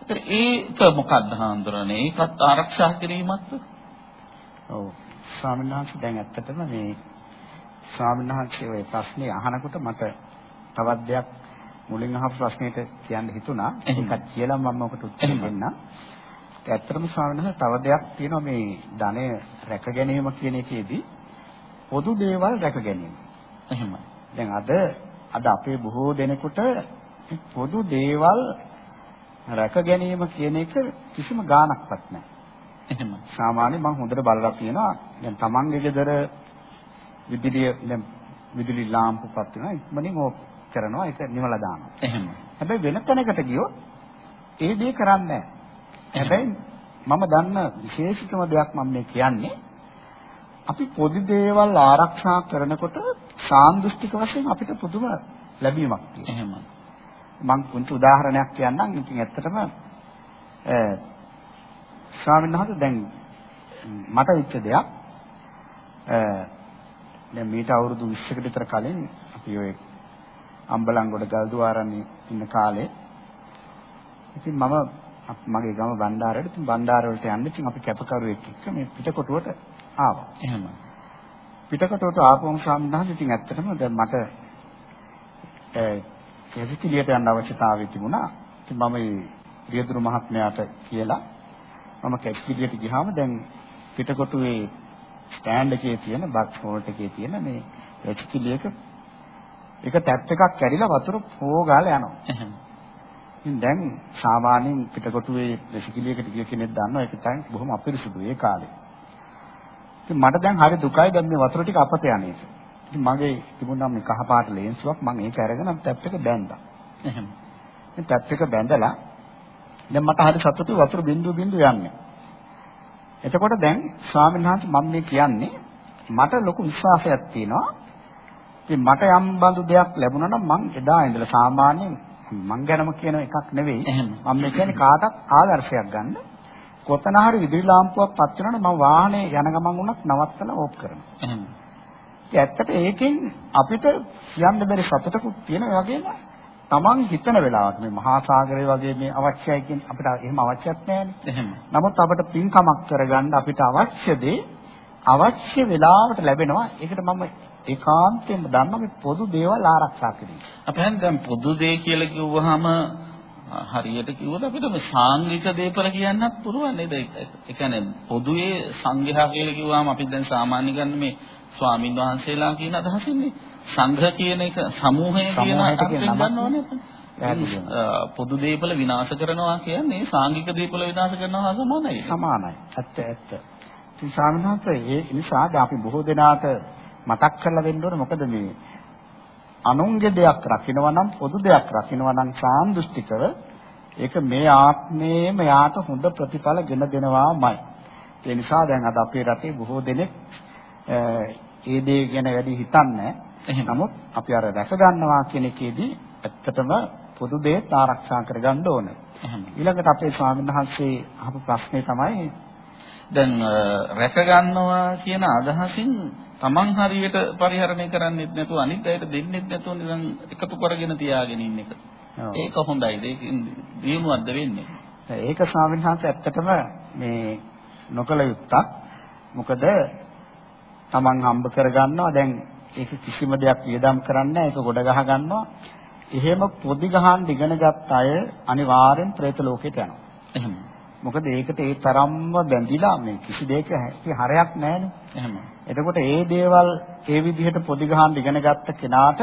ඒතර ඒක මොකක්ද හඳුරන්නේ? ඒකත් ආරක්ෂා කිරීමක්ද? ඔව්. ස්වාමීන් වහන්සේ දැන් ඇත්තටම මේ ස්වාමීන් වහන්සේ ওই ප්‍රශ්නේ අහනකොට මට තවත් දෙයක් මුලින් අහපු ප්‍රශ්නෙට කියන්න හිතුණා. ඒකත් කියලා මම ඔකට උත්තර දෙන්නම්. ඇත්තටම ස්වාමීන් තව දෙයක් තියෙනවා මේ ධනය රැක ගැනීම කියන එකේදී පොදු දේවල් රැක ගැනීම. එහෙමයි. දැන් අද අද අපේ බොහෝ දෙනෙකුට පොදු දේවල් රැක ගැනීම කියන එක කිසිම ගාණක්වත් නැහැ. එහෙමයි. සාමාන්‍ය මම හොඳට බලලා තියෙනවා දැන් Tamange ගෙදර විදුලිය දැන් විදුලි ලාම්පු පත් වෙනවා ඉක්මනින් ඕෆ් කරනවා ඒක නිවලා දානවා. එහෙම. හැබැයි වෙන තැනකට ගියොත් ඒ දේ කරන්නේ හැබැයි මම දන්න විශේෂිතම දෙයක් මම මේ කියන්නේ අපි පොදි දේවල් ආරක්ෂා කරනකොට සාන්දෘෂ්ටික වශයෙන් අපිට පුදුම ලැබීමක් තියෙනවා. එහෙම. මම පුංචි උදාහරණයක් කියන්නම්. ඉතින් ඇත්තටම ස්වාමීන් වහන්සේ දැන් මට වෙච්ච දෙයක් දැන් මීට අවුරුදු 20කට විතර කලින් අපි ඔය අම්බලන්ගොඩ ගල්දුවාරන්නේ ඉන්න කාලේ ඉතින් මම මගේ ගම බණ්ඩාරයට ඉතින් බණ්ඩාර වලට යන්න ඉතින් අපි කැපකරුවෙක් එක්ක මේ පිටකොටුවට ආවා. එහෙම. පිටකොටුවට ආපුවම සාමාන්‍යයෙන් ඉතින් ඇත්තටම දැන් මට කෙවිතිලියට යන්න අවශ්‍යතාවය තිබුණා. ඉතින් මම මේ රියදුරු මහත්මයාට කියලා මම කැපිලියට ගියාම දැන් පිටකොටුවේ ස්ටෑන්ඩ් එකේ තියෙන බක්ස් හෝල්ට් එකේ තියෙන මේ රෙචිකිලියක එක ටැප් එකක් කැඩිලා වතුර පෝ ගාලා යනවා. ඉතින් දැන් සාමාන්‍යයෙන් පිටකොටුවේ රෙචිකිලියකට ගිය කෙනෙක් දන්නවා ඒක තමයි බොහොම අපිරිසුදුයි ඒ කාලේ. ඉතින් මට දැන් හරි දුකයි දැන් මේ වතුර ටික අපත යන්නේ. ඉතින් මගේ තිබුණා මේ කහ පාට ලේන්සුවක් මම ඒක අරගෙන ටැප් එක බැන්දා. එහෙම. ඉතින් ටැප් එක බැඳලා දැන් මට හරි සතුටුයි වතුර බින්දුව බින්දුව යන්නේ. එතකොට දැන් ස්වාමීන් වහන්සේ මම මේ කියන්නේ මට ලොකු විශ්වාසයක් තියෙනවා. ඉතින් මට යම් බඳු දෙයක් ලැබුණා නම් මං එදා ඉඳලා සාමාන්‍යයෙන් මං ගැනම කියන එකක් නෙවෙයි. මම මේ කියන්නේ කාටත් ආදර්ශයක් ගන්න. කොතන හරි විදුලි ලාම්පුවක් පත් වෙනවනම් මම වාහනේ යන ගමන් වුණත් නවත්තලා ඕෆ් කරනවා. එහෙම. ඇත්තට ඒකෙන් අපිට කියන්න බැරි සතුටකුත් තියෙන වගේම Taman හිතන වෙලාවට මේ මහා සාගරය වගේ මේ අවශ්‍යයි කියන අපිට එහෙම අවශ්‍යත් නැහැනේ. එහෙම. නමුත් අපිට පින්කමක් කරගන්න අපිට අවශ්‍ය දේ අවශ්‍ය වෙලාවට ලැබෙනවා. ඒකට මම ඒකාන්තයෙන්ම දන්නවා මේ පොදු දේවල් ආරක්ෂා කිරීම. අපෙන් දැන් පොදු දේ කියලා කිව්වහම හරියට කිව්වොත් අපිට මේ සාංගික දේපල කියන්නත් පුළුවන් නේද? ඒ කියන්නේ පොදුවේ සංඝයා කියලා කිව්වහම අපි දැන් සාමාන්‍ය ගන්න මේ ස්වාමින් වහන්සේලා කියන අදහසින්නේ සංඝ කියන එක සමූහය කියන අර්ථයෙන් ගන්නවනේ. පොදු දේපල විනාශ කරනවා කියන්නේ සාංගික දේපල විනාශ කරනවා සමානයි. සමානයි. ඇත්ත ඇත්ත. ඉතින් ස්වාමීන් ඒ නිසා අපි බොහෝ දෙනාට මතක් කරලා දෙන්න ඕනේ මොකද මේ අනුන්ගේ දෙයක් රකින්නවා නම් පොදු දෙයක් රකින්නවා නම් සාන්දෘෂ්ටිකව ඒක මේ ආත්මේම යාට හොඳ ප්‍රතිඵල ගෙන දෙනවාමයි. ඒ නිසා දැන් අද අපේ රටේ බොහෝ දෙනෙක් ඒ දේ ගැන වැඩි හිතන්නේ නමුත් අපි අර රැක ගන්නවා කියන එකේදී ඇත්තටම පොදු දේත් ආරක්ෂා කරගන්න ඕනේ. ඊළඟට අපේ ස්වාමීන් වහන්සේ අහපු ප්‍රශ්නේ තමයි දැන් රැක ගන්නවා කියන අදහසින් Taman හරියට පරිහරණය කරන්නෙත් නැතුව අනිත් අයට දෙන්නෙත් නැතුව නිකන් එකතු කරගෙන තියාගෙන ඉන්න එක. ඒක හොඳයි. ඒකෙන් දිනුවක්ද වෙන්නේ. ඒක ස්වාමීන් වහන්සේ ඇත්තටම මේ නොකල යුත්තක්. මොකද Taman හම්බ කරගන්නවා දැන් ඒක කිසිම දෙයක් වියදම් කරන්නේ ඒක ගොඩ ගහ ගන්නවා. එහෙම පොඩි ගහන් ඉගෙන ගත්ත අය අනිවාර්යෙන් പ്രേත ලෝකෙට යනවා. එහෙම. මොකද ඒකට ඒ තරම්ම බැඳිලා මේ කිසි දෙයක හරයක් නැහැනේ. එහෙම. එතකොට ඒ දේවල් ඒ විදිහට පොඩි ගහන් ඉගෙන ගත්ත කෙනාට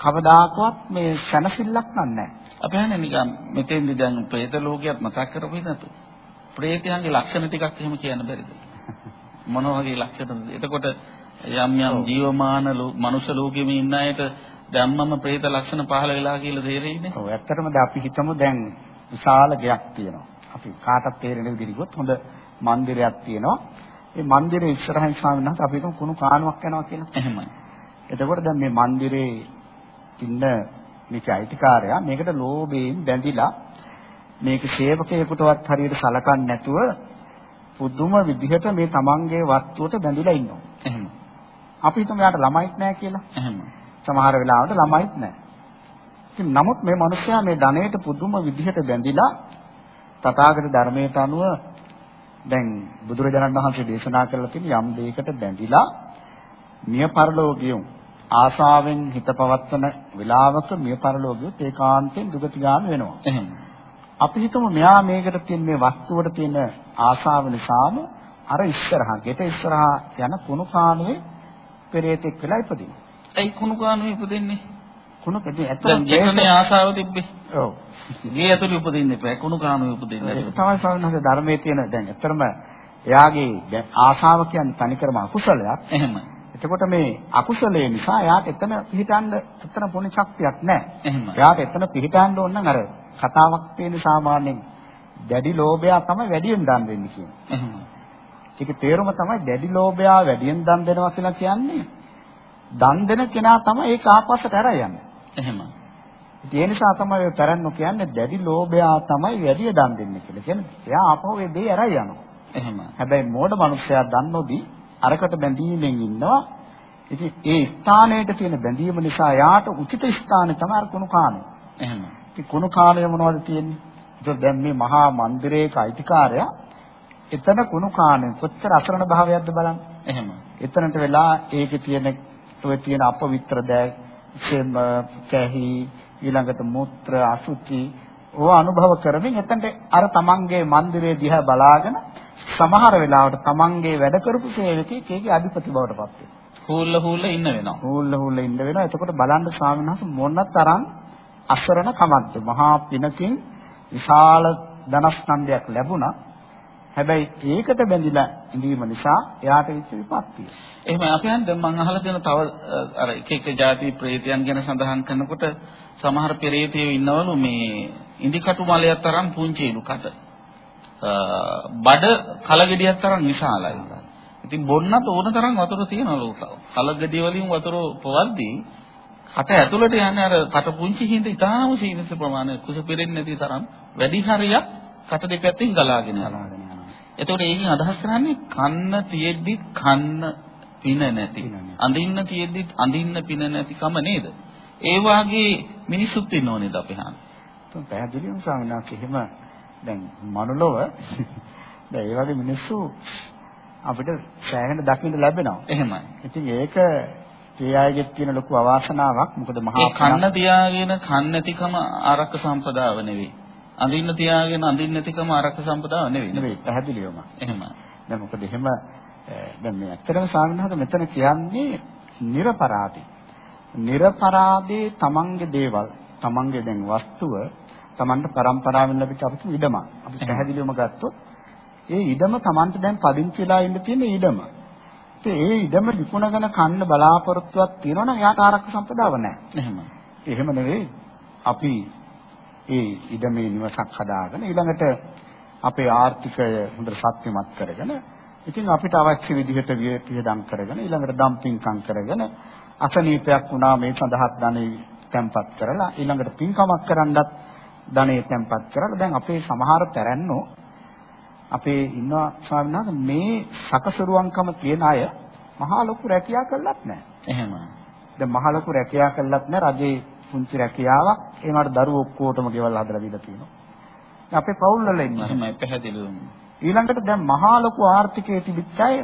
කවදාකවත් මේ සැනසෙල්ලක් නැහැ. අපි හන්නේ නිකන් මෙතෙන්දි දැන් പ്രേත ලෝකයක් මතක් කරපු ඉන්නතු. ප්‍රේතයන්ගේ ලක්ෂණ ටිකක් එහෙම කියන්න බැරිද? මොන වගේ ලක්ෂණද? එතකොට යම් යම් ජීවමාන මනුෂ්‍ය ලෝකෙම ඉන්න අයට ධම්මම ප්‍රේත ලක්ෂණ පහළ වෙලා කියලා තේරෙන්නේ. ඔව් ඇත්තටම දැන් අපි හිතමු දැන් විශාල ගයක් තියෙනවා. අපි කාටත් තේරෙන විදිහට හොඳ මන්දිරයක් තියෙනවා. ඒ මන්දිරේ ඉස්සරහින් ස්වාමීන් වහන්සේ අපි හිතමු කුණු කානුවක් යනවා කියලා. එහෙමයි. එතකොට දැන් මේ මන්දිරේ ඉන්න මේක අයිතිකාරයා මේකට ලෝභයෙන් බැඳිලා මේක සේවකයෙකුටවත් හරියට සලකන්නේ නැතුව පුදුම විදිහට මේ තමන්ගේ වස්තුවට බැඳිලා ඉන්නවා. එහෙම. අපි හිතමු යාට ළමයිත් නැහැ කියලා. එහෙම. සමහර වෙලාවට ළමයිත් නැහැ. ඉතින් නමුත් මේ මිනිස්සයා මේ ධනයට පුදුම විදිහට බැඳිලා තථාගත ධර්මයට අනුව දැන් බුදුරජාණන් වහන්සේ දේශනා කරලා තියෙන යම් දෙයකට බැඳිලා මිය පරලෝකියුම් ආසාවෙන් හිත පවත්වන වෙලාවක මිය පරලෝකියුත් ඒකාන්තයෙන් දුගතිගාමී වෙනවා. එහෙම. අපි හිතමු මෙයා මේකට තියෙන මේ වස්තුවට තියෙන ආශාව නිසාම අර ඉස්සරහා ගෙට ඉස්සරහා යන කුණු කාණුවේ පෙරේතෙක් වෙලා ඉපදිනවා. ඒ කුණු කාණුවේ ඉපදෙන්නේ? කුණු පෙදේ ඇත්තට දැන් ජීවනයේ ආශාව තිබ්බේ. ඔව්. ගේ ඇතුළේ උපදින්න එපා. කුණු කාණුවේ උපදින්න. ඒක තමයි වහන්සේ ධර්මයේ තියෙන දැන් ඇත්තටම එයාගේ දැන් ආශාව කියන්නේ තනිකරම අකුසලයක්. එහෙමයි. එතකොට මේ අකුසලයේ නිසා එයාට එතන පිහිටන්න එතන පොණි ශක්තියක් නැහැ. එහෙමයි. එයාට එතන පිහිටන්න ඕන නම් අර කතාවක් තියෙන සාමාන්‍යයෙන් දැඩි ලෝභයා තමයි වැඩියෙන් දන් දෙන්නේ කියන්නේ. එහෙම. ඒකේ තේරුම තමයි දැඩි ලෝභයා වැඩියෙන් දන් දෙනවා කියලා කියන්නේ දන් දෙන කෙනා තමයි ඒක ආපස්සට ඇර යන්නේ. එහෙම. ඒ නිසා තමයි ඔය පැරණු කියන්නේ දැඩි ලෝභයා තමයි වැඩි දන් දෙන්නේ කියලා. කියන්නේ එයා ආපහු ඒ දේ ඇර යනවා. එහෙම. හැබැයි මෝඩ මිනිස්සයා දන්නෝදී අරකට බැඳීමෙන් ඉන්නවා. ඉතින් ඒ ස්ථානයට තියෙන බැඳීම නිසා යාට උචිත ස්ථානේ තමයි අර කුණු කාණේ. එහෙම. ඉතින් කුණු කාණය මොනවද තියෙන්නේ? ඒක දැන් මේ මහා මන්දිරයක අයිතිකාරයා එතන කුණු කාණය කොච්චර අසරණ භාවයක්ද බලන්න. එහෙම. එතනට වෙලා ඒකේ තියෙන ඔය තියෙන අපවිත්‍ර දෑ සෙම කැහි ඊළඟට මුත්‍ර අසුචි ඕවා අනුභව කරමින් එතනට අර තමන්ගේ මන්දිරය දිහා බලාගෙන සමහර වෙලාවට තමන්ගේ වැඩ කරපු සේවකයෙක් ඒකේ අධිපති බවට පත් වෙනවා. හූල්ල හූල්ල ඉන්න වෙනවා. හූල්ල හූල්ල ඉන්න වෙනවා. එතකොට බලන්න ස්වාමීන් වහන්සේ මොන තරම් අසරණ කමක්ද මහා පිනකින් විශාල ධනස්කන්ධයක් ලැබුණා හැබැයි ඒකට බැඳිලා ඉඳීම නිසා එයාට වෙච්ච විපත්තිය. එහෙම අපි හන් දැන් මම අහලා දෙන තව අර එක එක ಜಾති ප්‍රේතයන් ගැන සඳහන් කරනකොට සමහර පෙරේතයෝ ඉන්නවලු මේ ඉන්දිකටු මලයක් තරම් පුංචිලු කට. බඩ කලගෙඩියක් තරම් විශාලයි. ඉතින් බොන්නත් ඕන තරම් වතුර තියෙනවලු. කලගෙඩිය වලින් වතුර පොවද්දී කට ඇතුළට යන්නේ අර කට පුංචි හිඳ ඉතාම සීමිත ප්‍රමාණයක් කුස පිරෙන්නේ නැති තරම් වැඩි හරියක් කට දෙපැත්තෙන් ගලාගෙන යනවා. එතකොට ඒකෙන් අදහස් කරන්නේ කන්න තියෙද්දි කන්න පින නැති. අඳින්න තියෙද්දි අඳින්න පින නැතිකම නේද? ඒ වාගේ මිනිසුත් ඉන්නව නේද අපි හාන. තුන් පැහැදිලිවම ස්වාමීන් වහන්සේ එහෙම දැන් මනුලොව දැන් ඒ වගේ මිනිස්සු අපිට සෑහෙන දකින්න ලැබෙනවා. එහෙමයි. ඉතින් ඒක ඒ අයගෙත් තියෙන ලොකු අවාසනාවක්. මොකද මහා කන්න තියාගෙන කන්න නැතිකම ආරක්ක සම්පදාව නෙවෙයි. අඳින්න තියාගෙන අඳින්න නැතිකම ආරක්ක සම්පදාව නෙවෙයි. නෙවෙයි පැහැදිලිවම. එහෙම. දැන් මොකද එහෙම දැන් මේ ඇත්තටම ස්වාමීන් මෙතන කියන්නේ නිර්පරාදී. නිර්පරාදී තමන්ගේ දේවල් තමන්ගේ දැන් වස්තුව තමන්ට પરම්පරාවෙන් ලැබිච්ච අපිට ඉඩම. අපි පැහැදිලිවම ගත්තොත් ඒ ඉඩම තමන්ට දැන් පදිංචි වෙලා ඉන්න තියෙන ඉඩම. ඒ ඉඩම විකුණගෙන කන්න බලාපොරොත්තුවක් තියෙනවා නම් එයාට ආරක්ෂක සම්පදාව නැහැ. එහෙම. එහෙම නෙවෙයි. අපි ඒ ඉඩමේ නිවසක් හදාගෙන ඊළඟට අපේ ආර්ථිකය හොඳට ශක්තිමත් කරගෙන ඉතින් අපිට අවශ්‍ය විදිහට වියදම් කරගෙන ඊළඟට ඩම්පින්කම් කරගෙන අසනීපයක් වුණා මේ සඳහාත් ධනෙ තැන්පත් කරලා ඊළඟට පින්කමක් කරන්නත් ධනෙ තැන්පත් කරලා දැන් අපේ සමහර පැරැන්නෝ අපේ ඉන්නවා ස්වාමීන් මේ සකසරුවන්කම තියෙන අය මහා ලොකු රැකියාවක් කළත් නැහැ. එහෙම. දැන් මහා ලොකු රැකියාවක් කළත් නැහැ රජේ පුංචි රැකියාවක්. ඒ වුණාට දරුවෝ ඔක්කොටම ගෙවල් හදලා දීලා තියෙනවා. අපේ පවුල් වල ඉන්නවා. එහෙමයි පැහැදිලිවම. ඊළඟට දැන් මහා ලොකු ආර්ථිකයේ තිබිච්ච අය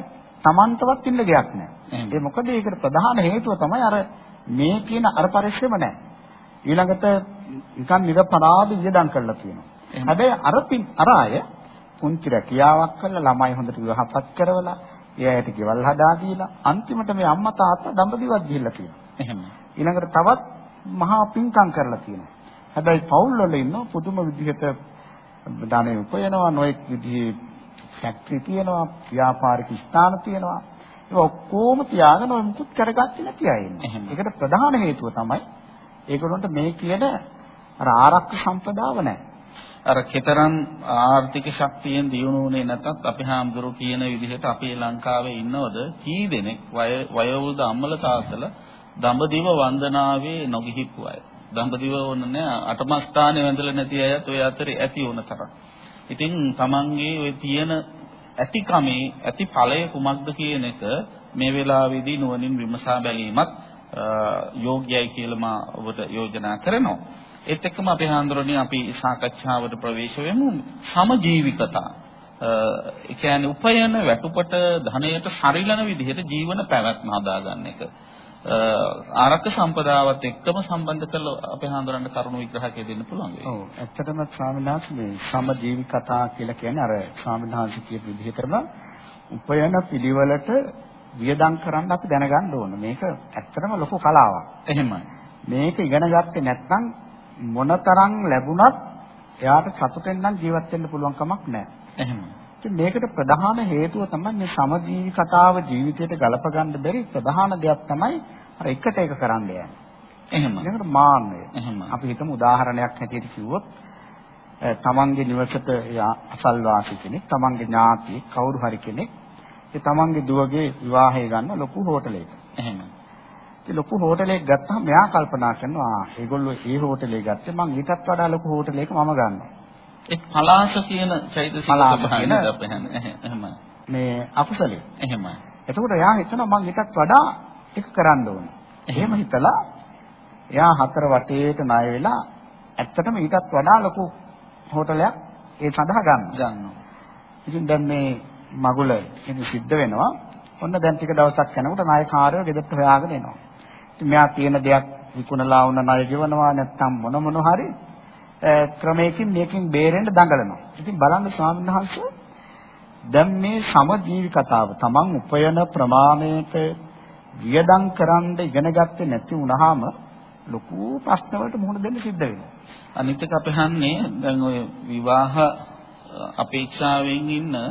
Tamanටවත් ඉන්න ගයක් නැහැ. ඒ මොකද ඒකට ප්‍රධාන හේතුව තමයි අර මේ කියන අර පරිශ්‍රම නැහැ. ඊළඟට නිකන් නිරපරාධ වියදම් කරලා තියෙනවා. හැබැයි අර අර අය පුංචි රැකියාවක් කරලා ළමයි හොඳට විවාහපත් කරවලා ඒ අයට ගෙවල් හදා දීලා අන්තිමට මේ අම්මා තාත්තා දඹදිවත් ගිහිල්ලා තියෙනවා. එහෙම. ඊළඟට තවත් මහා පින්කම් කරලා තියෙනවා. හැබැයි පවුල් වල ඉන්න පුදුම විදිහට ධනෙ උපයනවා නොඑක් විදිහේ ෆැක්ටරි තියෙනවා ව්‍යාපාරික ස්ථාන තියෙනවා ඒක ඔක්කොම තියාගෙන මුකුත් කරගත්තේ නැති අය ඉන්නේ. ඒකට ප්‍රධාන හේතුව තමයි ඒගොල්ලන්ට මේ කියන අර ආරක්ෂක සම්පදාව නැහැ. අර කතරම් ආර්ථික ශක්තියෙන් දියුණු වුණේ නැතත් අපි හාමුදුරු කියන විදිහට අපේ ලංකාවේ ඉන්නවද කී දෙනෙක් වය වයෝවෘද්ධ අම්මල තාත්තල දඹදිව වන්දනාවේ නොගිහිප්පු අය. දඹදිව ඕනනේ අටම ස්ථානයේ වැඳලා නැති අයත් ඔය අතරේ ඇති වුණ තරම්. ඉතින් Tamange ඔය තියෙන ඇතිකමේ ඇති ඵලය කුමක්ද කියන එක මේ වෙලාවේදී නුවණින් විමසා බැලීමත් අ, යෝග්‍යයි කියලා මා ඔබට යෝජනා කරනවා. ඒත් එක්කම අපේ හාමුදුරනේ අපි සාකච්ඡාවට ප්‍රවේශ වෙමු සමජීවිකතා. අ, ඒ කියන්නේ උපයන වැටුපට ධනයට සරිලන විදිහට ජීවන පැවැත්ම හදාගන්න එක. අ, ආරක්ෂක සම්පදාවත් එක්කම සම්බන්ධ කරලා අපේ හාමුදුරන්ට කරුණු විග්‍රහකය දෙන්න පුළුවන් වෙයි. ඔව් ඇත්තටම ස්වාමීන් වහන්සේ මේ සමජීවිකතා කියලා කියන්නේ අර ස්වාමීන් වහන්සේ කියපු විදිහටම උපයන පිළිවෙලට වියදම් කරන්න අපි දැනගන්න ඕන. මේක ඇත්තටම ලොකු කලාවක්. එහෙමයි. මේක ඉගෙන ගත්තේ නැත්නම් මොනතරම් ලැබුණත් එයාට සතුටෙන් නම් ජීවත් වෙන්න පුළුවන් කමක් නැහැ. එහෙමයි. ඉතින් මේකට ප්‍රධාන හේතුව තමයි මේ සමජීවි කතාව ජීවිතයට ගලප ගන්න බැරි ප්‍රධාන දෙයක් තමයි අර එකට එක කරන්න යන්නේ. එහෙමයි. ඒකට මාන්නය. එහෙමයි. අපි හිතමු උදාහරණයක් හැටියට කිව්වොත් තමන්ගේ නිවසට අසල්වාසී කෙනෙක්, තමන්ගේ ඥාතියෙක්, කවුරු හරි කෙනෙක් ඒ තමන්ගේ දුවගේ විවාහය ගන්න ලොකු හෝටලයක. එහෙමයි. ඉතින් ලොකු හෝටලයක් ගත්තාම මෙයා කල්පනා කරනවා ඒගොල්ලෝ ඒ හෝටලේ ගත්තේ මං ඊටත් වඩා ලොකු හෝටලයක මම ගන්නවා. ඒ පලාස කියන චෛතසික කියන- අපේ එහෙමයි. මේ අකුසලේ. එහෙමයි. එතකොට එයා හිතනවා මං ඊටත් වඩා එක කරන්න ඕනේ. එහෙම හිතලා එයා හතර වටේට ණය වෙලා ඇත්තටම ඊටත් වඩා ලොකු හෝටලයක් ඒ සඳහා ගන්නවා. ගන්නවා. ඉතින් දැන් මේ මගුල ඉතින් සිද්ධ වෙනවා. ඔන්න දැන් ටික දවසක් යනකොට ණයකාරයෝ ගෙදරට හොයාගෙන එනවා. ඉතින් මෙයා තියෙන දෙයක් විකුණලා වුණ ණය ගෙවනවා නැත්නම් මොන මොන හරි ක්‍රමයකින් මේකෙන් බේරෙන්න දඟලනවා. ඉතින් බලන්න ස්වාමීන් වහන්සේ දැන් මේ සමජීවි කතාව තමන් උපයන ප්‍රමාණයට වියදම් කරන්න ඉගෙන ගත්තේ නැති වුනහම ලොකු ප්‍රශ්න වලට මුහුණ දෙන්න සිද්ධ වෙනවා. අනිත් එක අපි හන්නේ දැන් ඔය විවාහ අ, අපේක්ෂාවෙන් ඉන්න අ,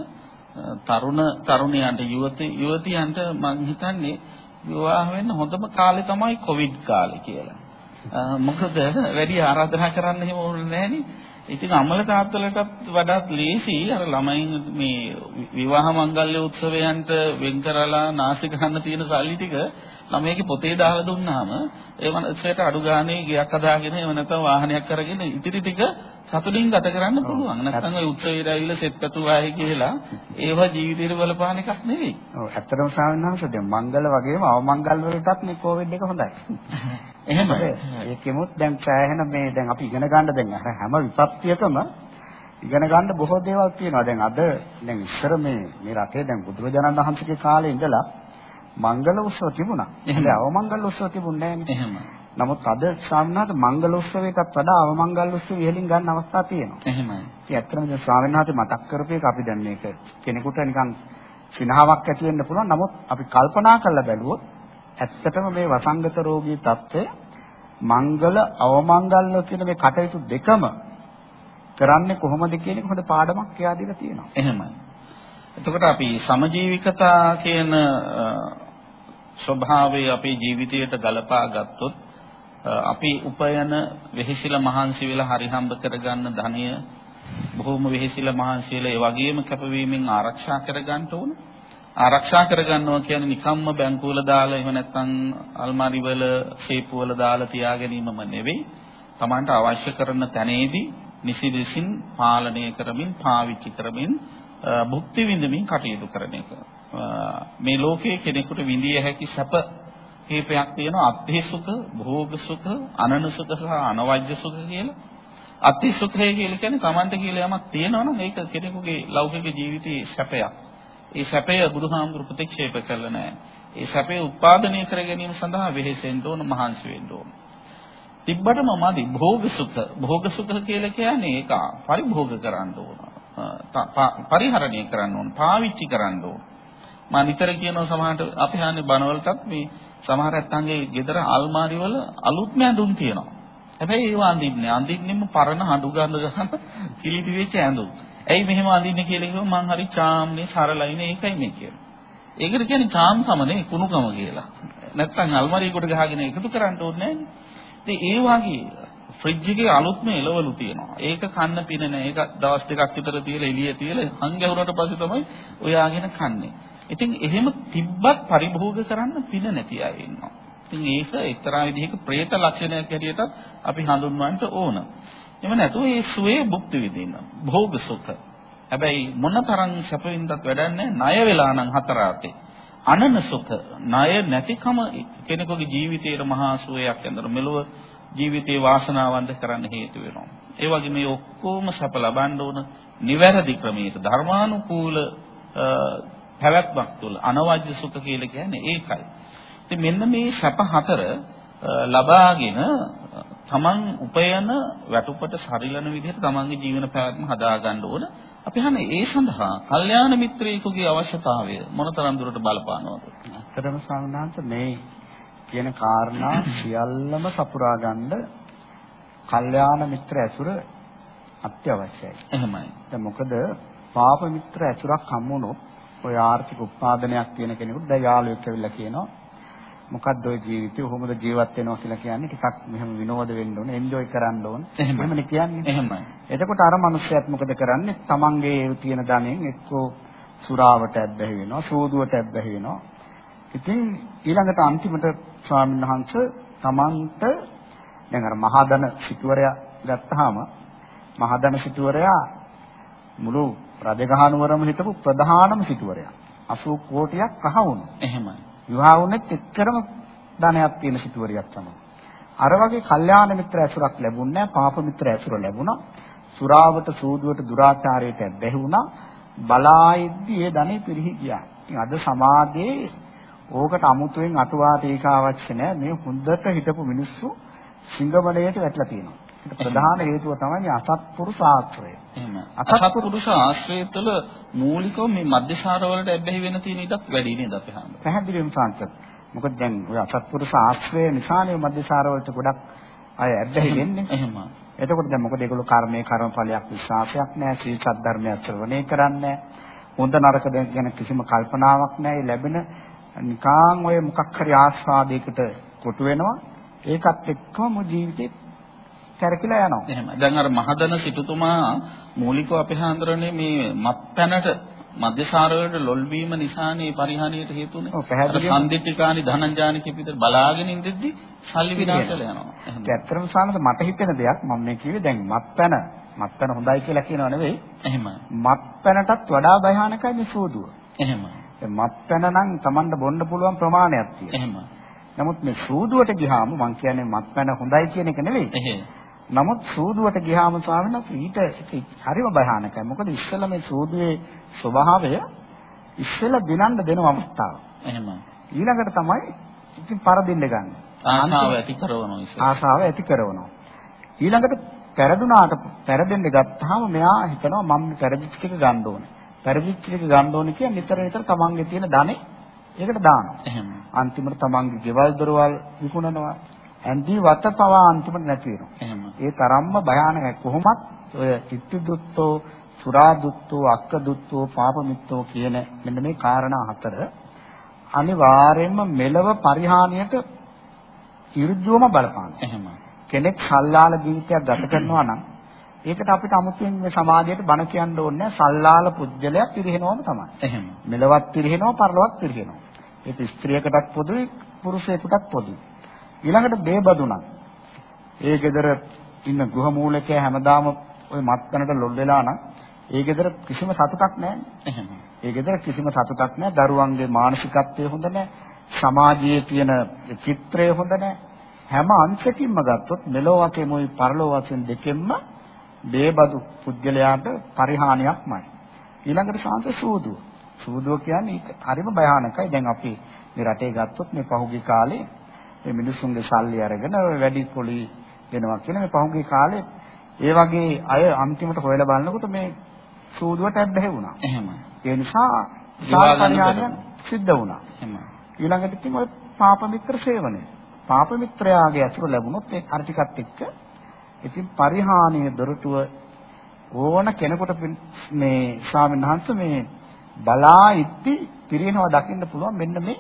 තරුණ තරුණයන්ට යුවති යුවතියන්ට මම හිතන්නේ විවාහ වෙන්න හොඳම කාලේ තමයි කොවිඩ් කාලේ කියලා. අ, මොකද වැඩි ආරාධනා කරන්න එහෙම ඕනේ නැහෙනි. ඉතින් අම්මල තාත්තලටත් වඩාත් ලේසි අර ළමයින් මේ විවාහ මංගල්‍ය උත්සවයන්ට වෙන් කරලා නාස්ති ගන්න තියෙන සල්ලි ටික ළමයිගේ පොතේ දාලා දුන්නාම ඒ මනසට අඩු ගානේ ගියක් හදාගෙන එහෙම නැත්නම් වාහනයක් අරගෙන ඉතිරි ටික සතුටින් ගත කරන්න පුළුවන්. නැත්නම් ওই උත්සවයට ඇවිල්ලා සෙත් පැතුවායි කියලා ඒවා ජීවිතේට බලපාන එකක් නෙවෙයි. ඔව් ඇත්තටම ස්වාමීන් වහන්සේ දැන් මංගල වගේම අවමංගල් වලටත් මේ කොවිඩ් එක හොඳයි. එහෙමයි. ඒකෙමුත් දැන් සෑහෙන මේ දැන් අපි ඉගෙන ගන්න දැන් හැම විපත්තියකම ඉගෙන ගන්න බොහෝ දේවල් තියෙනවා. දැන් අද දැන් ඉස්සර මේ මේ රටේ දැන් බුදුරජාණන් වහන්සේගේ කාලේ ඉඳලා මංගල උත්සව තිබුණා. එහෙනම් අවමංගල උත්සව තිබුණේ නැහැ. නමුත් අද ස්වාමීන් මංගල උත්සවයටත් වඩා අවමංගල උත්සව ඉහළින් ගන්න අවස්ථා තියෙනවා. එහෙමයි. ඉතින් ඇත්තටම දැන් ස්වාමීන් වහන්සේ මතක් කරපු එක අපි දැන් මේක කෙනෙකුට නිකන් සිනහාවක් ඇති වෙන්න පුළුවන්. නමුත් අපි කල්පනා කරලා බැලුවොත් ඇත්තටම මේ වසංගත රෝගී තත්ත්වය මංගල අවමංගල කියන මේ කටයුතු දෙකම කරන්නේ කොහොමද කියන එක හොඳ පාඩමක් කියා දීලා තියෙනවා. එහෙමයි. එතකොට අපි සමජීවිකතා කියන ස්වභාවය අපේ ජීවිතයට ගලපා ගත්තොත් අ, අපි උපයන වෙහිසිලා මහන්සි වෙලා හරි හම්බ කරගන්න ධනය බොහොම වෙහිසිලා මහන්සි වෙලා ඒ වගේම කැපවීමෙන් ආරක්ෂා කරගන්න ඕන. ආරක්ෂා කරගන්නවා කියන්නේ නිකම්ම බැංකුවල දාලා එහෙම නැත්නම් අල්මාරි වල සේපු වල දාලා තියා ගැනීමම නෙවෙයි. Tamanට අවශ්‍ය කරන තැනේදී නිසි ලෙසින් පාලනය කරමින් පාවිච්චි කරමින් භුක්ති විඳමින් කටයුතු කරන එක. මේ ලෝකයේ කෙනෙකුට විඳිය හැකි සැප කීපයක් තියෙනවා අත්ථි සුඛ, භෝග සුඛ, අනන සුඛ සහ අනවජ්‍ය සුඛ කියලා. අත්ථි සුඛය කියලා කියන්නේ Tamante කියලා යමක් තියෙනවනම් ඒක කෙනෙකුගේ ලෞකික ජීවිතයේ සැපයක්. ඒ සැපය බුදුහාමුදුරු ප්‍රතික්ෂේප කළා නෑ. ඒ සැපය උත්පාදනය කර ගැනීම සඳහා වෙහෙසෙන්න ඕන, මහන්සි වෙන්න ඕන. තිබ්බටම මදි භෝග සුඛ. භෝග සුඛ කියලා කියන්නේ ඒක පරිභෝග කරන්න ඕන. පරිහරණය කරන්න ඕන, පාවිච්චි කරන්න ඕන. මම නිතර කියනවා සමහරට අපි හාන්නේ බනවලටත් මේ සමහර ඇත්තන්ගේ ගෙදර අල්මාරි වල අලුත්ම ඇඳුම් තියෙනවා. හැබැයි ඒව අඳින්නේ අඳින්නෙම පරණ හඬු ගඳ ගන්න කිලිටි වෙච්ච ඇඳුම්. ඇයි මෙහෙම අඳින්නේ කියලා කිව්වම මං හරි චාම්නේ සරලයිනේ ඒකයි මේ කියන්නේ. ඒකට කියන්නේ චාම් සමනේ කුණුකම කියලා. නැත්තම් අල්මාරිය කොට ගහගෙන එකතු කරන්න ඕනේ නැහැ. ඒ වගේ ෆ්‍රිජ් එකේ අලුත්ම එළවලු තියෙනවා. ඒක කන්න පින නෑ. ඒක දවස් දෙකක් විතර තියලා එළිය තියලා හංගැහුනට පස්සේ තමයි ඔයාගෙන කන්නේ. ඉතින් එහෙම තිබ්බත් පරිභෝග කරන්න පින නැති අය ඉන්නවා. ඉතින් ඒක එක්තරා විදිහක പ്രേත ලක්ෂණයක් හැටියට අපි හඳුන්වන්නට ඕන. එම නැතුව මේ සුවේ භුක්ති විඳින්න. භෝග සුඛ. හැබැයි මොනතරම් සැප වින්දත් වැඩක් නැහැ. ණය වෙලා නම් හතර අතේ. අනන සුඛ ණය නැතිකම කෙනෙකුගේ ජීවිතයේ මහා සුවයක් ඇඳර මෙලොව ජීවිතේ වාසනාවන්ත කරන්න හේතු වෙනවා. ඒ වගේ මේ ඔක්කොම සැප ලබන්න ඕන නිවැරදි ක්‍රමයට ධර්මානුකූල පැවැත්මක් තුළ අනවජ්‍ය සුඛ කියලා කියන්නේ ඒකයි. ඉතින් මෙන්න මේ සැප හතර ලබාගෙන තමන් උපයන වැටුපට සරිලන විදිහට තමන්ගේ ජීවන පැවැත්ම හදා ගන්න ඕන. අපි හන්නේ ඒ සඳහා කල්යාණ මිත්‍රයෙකුගේ අවශ්‍යතාවය මොනතරම් දුරට බලපානවද? අත්‍තරම සංඝාංශ මේ කියන කාරණා සියල්ලම සපුරා ගන්න කල්යාණ මිත්‍ර ඇසුර අත්‍යවශ්‍යයි. එහෙමයි. දැන් මොකද පාප මිත්‍ර ඇසුරක් හම්බුනොත් ඔය ආර්ථික උත්පාදනයක් තියෙන කෙනෙකුට දැන් යාළුවෙක් ඇවිල්ලා කියනවා මොකද්ද ඔය ජීවිතේ? කොහොමද ජීවත් වෙනවා කියලා? කියන්නේ ටිකක් මෙහෙම විනෝද වෙන්න ඕනේ එන්ජොයි කරන්න ඕනේ. එහෙමනේ කියන්නේ. එහෙමයි. එතකොට අර මිනිස්සයත් මොකද කරන්නේ? තමන්ගේ තියෙන ධනෙන් එක්කෝ සුරාවට ඇබ්බැහි වෙනවා සූදුවට ඇබ්බැහි වෙනවා. ඉතින් ඊළඟට අන්තිමට ස්වාමීන් වහන්සේ තමන්ට දැන් අර මහදන සිටුවරයා ගත්තාම මහදන සිටුවරයා මුළු රජගහනුවරම හිටපු ප්‍රධානම සිටුවරයා 80 කෝටියක් අහ වුණා. එහෙමයි. විවාහ වුණෙත් එක්තරම ධනයක් තියෙන සිටුවරියක් තමයි. අර වගේ කල්යාණ මිත්‍ර ඇසුරක් ලැබුණේ නැහැ, පාප මිත්‍ර ඇසුර ලැබුණා. සුරාවට, සූදුවට, දුරාචාරයට බැහැ වුණා. බලායිද්දි ඒ ධනෙ පිරිහි ගියා. අද සමාජයේ ඕකට අමුතුවෙන් අටුවා ටීකා අවශ්‍ය නැහැ. මේ හොඳට හිටපු මිනිස්සු සිංගමලයට වැටලා තියෙනවා. ප්‍රධාන හේතුව තමයි අසත්පුරුෂ ආශ්‍රය. එහෙම. අසත්පුරුෂ ආශ්‍රය තුළ මූලිකව මේ මධ්‍යසාර වලට ඇබ්බැහි වෙන තියෙන ඉඩක් වැඩි නේද අපි හඳුනන. පැහැදිලිවම සංකල්ප. මොකද දැන් ඔය අසත්පුරුෂ ආශ්‍රය නිසානේ මධ්‍යසාර වලට ගොඩක් අය ඇබ්බැහි වෙන්නේ. එහෙම. එතකොට දැන් මොකද ඒගොල්ලෝ කර්මයේ කර්මඵලයක් විශ්වාසයක් නැහැ, සීල සද්ධර්මයක් ශ්‍රවණය කරන්නේ හොඳ නරක ගැන කිසිම කල්පනාවක් නැහැ. ලැබෙන නිකාන් ඔය මොකක් හරි ආස්වාදයකට කොටු වෙනවා. ඒකත් එක්කම ජීවිතේ කැරකිලා යනවා. එහෙම. දැන් අර මහදන සිටුතුමා මූලිකව අපේ හාන්දරනේ මේ මත්පැනට මධ්‍යසාරවලට ලොල් වීම නිසානේ පරිහානියට හේතුනේ. ඔව් පැහැදිලිව. සම්දිත්තිකානි ධනංජානි කිපිට බලාගෙන ඉඳිද්දි සල්ලි විනාශ වෙලා යනවා. එහෙම. ඇත්තටම සානද මට හිතෙන දෙයක් මම මේ කිව්වේ දැන් මත්පැන මත්පැන හොඳයි කියලා කියනව නෙවෙයි. එහෙම. මත්පැනටත් වඩා භයානකයි මේ සෝදුව. එහෙම. දැන් මත්පැන නම් Tamanට බොන්න පුළුවන් ප්‍රමාණයක් තියෙනවා. එහෙම. නමුත් මේ සූදුවට ගියාම මං කියන්නේ මත්පැන හොඳයි කියන එක නෙවෙයි. එහෙම. නමුත් සූදුවට ගියාම ස්වාමීන් වහන්සේ ඊට හරිම භයානකයි. මොකද ඉස්සෙල්ලා මේ සූදුවේ ස්වභාවය ඉස්සෙල්ලා දිනන්න දෙන අවස්ථාව. එහෙම. ඊළඟට තමයි ඉතින් පරදින්න ගන්න. ආසාව ඇති කරනවා ඉස්සෙල්ලා. ආසාව ඇති කරනවා. ඊළඟට පෙරදුනාට පෙරදෙන්න ගත්තාම මෙයා හිතනවා මම පෙරදිච්ච ටික ගන්න ඕනේ. පෙරදිච්ච ටික ගන්න ඕනේ කියන්නේ නිතර නිතර තමන්ගේ තියෙන ධනෙ ඒකට දානවා. එහෙම. අන්තිමට තමන්ගේ ගෙවල් දොරවල් විකුණනවා. ඇන්දී වත පවා අන්තිමට නැති වෙනවා. ඒ තරම්ම භයානකයි. කොහොමත් ඔය චිත්ත දුත්තෝ, සුරා දුත්තෝ, අක්ක දුත්තෝ, පාප මිත්තෝ කියන මෙන්න මේ කාරණා හතර අනිවාර්යයෙන්ම මෙලව පරිහානියට ඉර්ධුවම බලපානවා. එහෙම. කෙනෙක් සල්ලාල ජීවිතයක් ගත කරනවා නම් ඒකට අපිට 아무තෙන් මේ සමාජයට බණ කියන්න ඕනේ සල්ලාල පුජ්‍යලයක් පිරිනවම තමයි. එහෙම. මෙලවත් පිරිනව පරලොවත් පිරිනව. ඒක ස්ත්‍රියකටත් පොදුයි පුරුෂයෙකුටත් පොදුයි. ඊළඟට බේබදුණක්. ඒ ගෙදර ඉන්න ගෘහ මූලිකයා හැමදාම ওই මත්කනට ලොල් වෙලා නම් ඒ ගෙදර කිසිම සතුටක් නැහැ. එහෙම. ඒ ගෙදර කිසිම සතුටක් නැහැ. දරුවන්ගේ මානසිකත්වය හොඳ නැහැ. සමාජයේ තියෙන චිත්‍රය හොඳ නැහැ. හැම අංශකින්ම ගත්තොත් මෙලෝ වශයෙන්මයි පරලෝ වශයෙන් දෙකෙන්ම බේබදු පුද්ගලයාට පරිහානියක්මයි. ඊළඟට සාන්ත සූදුව. සූදුව කියන්නේ හරිම භයානකයි. දැන් අපි මේ රටේ ගත්තොත් මේ පහුගිය කාලේ මේ මිනිසුන්ගේ සල්ලි අරගෙන වැඩි පොලි දෙනවා කියන මේ පහුගිය කාලේ ඒ වගේ අය අන්තිමට හොයලා බලනකොට මේ සූදුවට ඇබ්බැහි වුණා. එහෙමයි. ඒ නිසා විවාහ ගන්න සාපරිහානිය සිද්ධ වුණා. එහෙමයි. ඊළඟට ඉතින් ඔය පාප මිත්‍ර සේවනය. පාප මිත්‍රයාගේ අතුරු ලැබුණොත් ඒ අර ටිකත් එක්ක ඉතින් පරිහානිය දොරටුව ඕන කෙනෙකුට මේ ස්වාමීන් වහන්සේ මේ බලා ඉtti පිරිනව දකින්න පුළුවන් මෙන්න මේ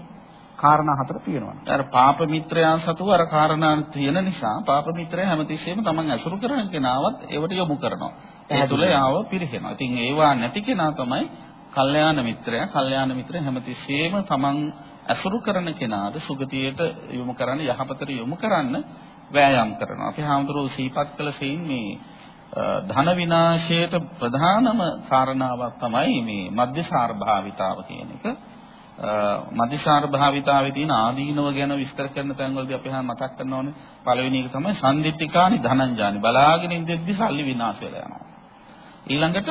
කාරණා හතර තියෙනවා. අර පාප මිත්‍රයන් සතු අර කාරණා තියෙන නිසා පාප මිත්‍රය හැමතිස්සෙම තමන් ඇසුරු කරන කෙනාවත් ඒවට යොමු කරනවා. ඒ තුල යාව පිරිහෙනවා. ඉතින් ඒවා නැති කෙනා තමයි කල්යාණ මිත්‍රයා. කල්යාණ මිත්‍රය හැමතිස්සෙම තමන් ඇසුරු කරන කෙනාට සුගතියට යොමු කරන්න යහපතට යොමු කරන්න වෑයම් කරනවා. අපි හාමුදුරුවෝ සීපත් කළ සෙයින් මේ ධන විනාශයට ප්‍රධානම කාරණාවක් තමයි මේ මධ්‍යසාර භාවිතාව කියන එක. මධ්‍යසාර භාවිතාවේ තියෙන ආදීනව ගැන විස්තර කරන තැන්වලදී අපි හා මතක් කරනවානේ පළවෙනි එක තමයි සම්දිත්තිකානි ධනංජානි. බලාගෙන ඉඳෙද්දි සල්ලි විනාශ වෙලා යනවා. ඊළඟට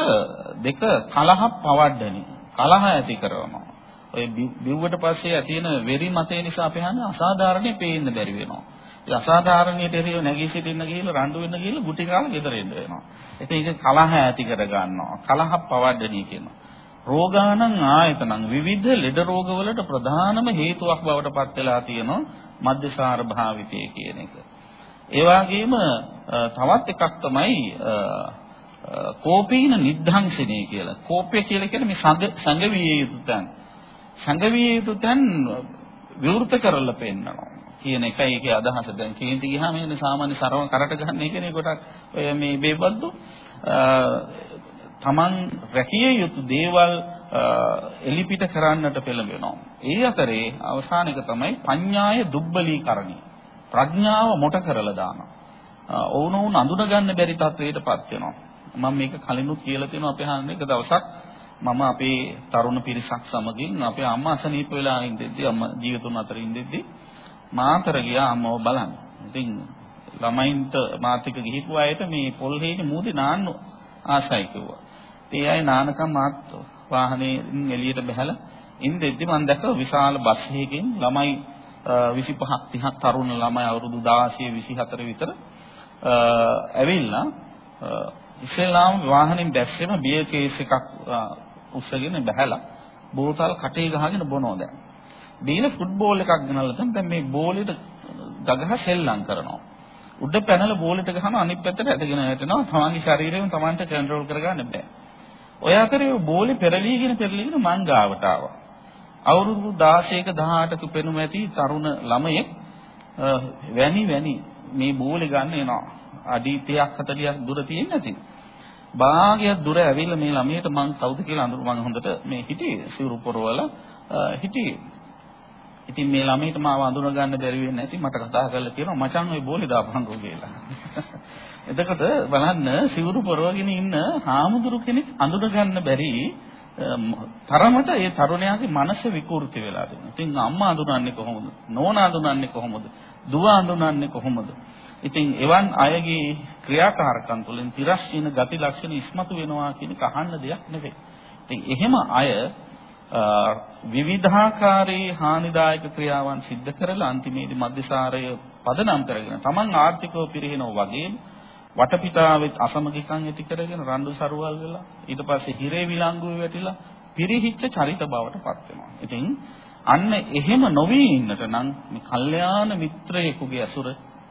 දෙක කලහ පවඩ්ඩනි. කලහ ඇති කරනවා. ඔය බිව්වට පස්සේ ඇති වෙන වෙරි මතේ නිසා අපි හන්නේ අසාධාරණේ පේන්න බැරි වෙනවා. ඒ අසාධාරණයට එරෙහිව නැගී සිටින්න ගිහිල්ලා රණ්ඩු වෙන්න ගිහිල්ලා ගුටි කාලා ගෙදර එන්න වෙනවා. ඉතින් ඒක කලහ ඇති කර ගන්නවා කලහ පවඩ්ඩනි කියනවා. රෝගානං ආයතනං විවිධ ලෙඩ රෝගවලට ප්‍රධානම හේතුවක් බවට පත් වෙලා තියෙනවා මධ්‍යසාර භාවිතය කියන එක. ඒ වගේම තවත් එකක් තමයි කෝපීන නිද්ධාංශනේ කියලා. කෝපය කියලා කියන්නේ මේ සංගවිය යුතු තැන්. සංගවිය යුතු තැන් විවෘත කරලා පෙන්නනවා. කියන එකයි ඒකේ අදහස. දැන් කේන්ති ගියාම එන්නේ සාමාන්‍ය සරව කරට ගන්න එකනේ කොටක් ඔය මේ බේබද්දු Taman රැකිය යුතු දේවල් එලිපිට කරන්නට පෙළඹෙනවා. ඒ අතරේ අවසාන එක තමයි පඤ්ඤාය දුබ්බලීකරණය. ප්‍රඥාව මොට කරලා දානවා. ඔවුනොවුන් අඳුන ගන්න බැරි තත්වයකටපත් වෙනවා. මම මේක කලිනුත් කියලා තියෙනවා අපේ හාන්න එක දවසක් මම අපේ තරුණ පිරිසක් සමගින් අපේ අම්මා අසනීප වෙලා ඉඳිද්දී අම්මා ජීවිතුන් අතර ඉඳිද්දී මාතර ගියා අම්මව බලන්න. ඉතින් ළමයින්ට මාත් එක්ක ගිහිපු අයට මේ පොල් හේනේ මූදේ නාන්න ආසයි කිව්වා. ඒ අය නානකම් මාත් වාහනේෙන් එළියට බහැලා ඉඳෙද්දි මම දැක්ක විශාල බස් එකකින් ළමයි 25ක් 30ක් තරුණ ළමයි අවුරුදු 16 24 විතර ඇවිල්ලා ඉස්ලාම් වාහනෙන් දැස්සෙම බියර් කේස් එකක් උස්සගෙන බහැලා බෝතල් කටේ ගහගෙන බොනවා දැන්. බීලා ෆුට්බෝල් එකක් ගෙනල්ලා දැන් මේ බෝලෙට ගගහ සෙල්ලම් කරනවා. උඩ පැනලා බෝලෙට ගහනවා අනිත් පැත්තට ඇදගෙන යටනවා. තමන්ගේ ශරීරයෙන් තමන්ට කන්ට්‍රෝල් කරගන්න බෑ. ඔය අතරේ බෝලේ පෙරලීගෙන පෙරලීගෙන මං ගාවට ආවා. අවුරුදු 16ක 18ක පෙනුම ඇති තරුණ ළමයෙක් වැනි වැනි මේ බෝලේ ගන්න එනවා. අඩි 30ක් 40ක් දුර තියෙන නැති. භාගයක් දුර ඇවිල්ලා මේ ළමයට මං කවුද කියලා අඳුර මං හොඳට මේ හිටියේ සිවුරු පොරවල හිටියේ. ඉතින් මේ ළමයට මාව අඳුන ගන්න බැරි වෙන්නේ නැති මට කතා කරලා කියනවා මචං ওই බෝලේ දාපන්කෝ කියලා. එතකොට බලන්න සිවුරු පොරවගෙන ඉන්න හාමුදුරු කෙනෙක් අඳුන ගන්න බැරි තරමට ඒ තරුණයාගේ මනස විකෘති වෙලා තිබුණා. ඉතින් අම්මා අඳුනන්නේ කොහොමද? නෝනා අඳුනන්නේ කොහොමද? දුව අඳුනන්නේ කොහොමද? ඉතින් එවන් අයගේ ක්‍රියාකාරකම් තුළින් තිරස්චීන ගති ලක්ෂණ ඉස්මතු වෙනවා කියන කහන්න දෙයක් නෙවෙයි. ඉතින් එහෙම අය විවිධාකාරී හානිදායක ක්‍රියාවන් සිද්ධ කරලා අන්තිමේදී මධ්‍යසාරය පදනම් කරගෙන තමන් ආර්ථිකව පිරිනව වගේම වටපිටාවෙත් අසමගිකම් ඇති කරගෙන රණ්ඩු සරුවල් වෙලා ඊට පස්සේ හිරේ විලංගුවේ වැටිලා පිරිහිච්ච චරිත බවට පත් වෙනවා. ඉතින් අන්න එහෙම නොවී ඉන්නට නම් මේ කල්යාණ මිත්‍රයෙකුගේ අසුර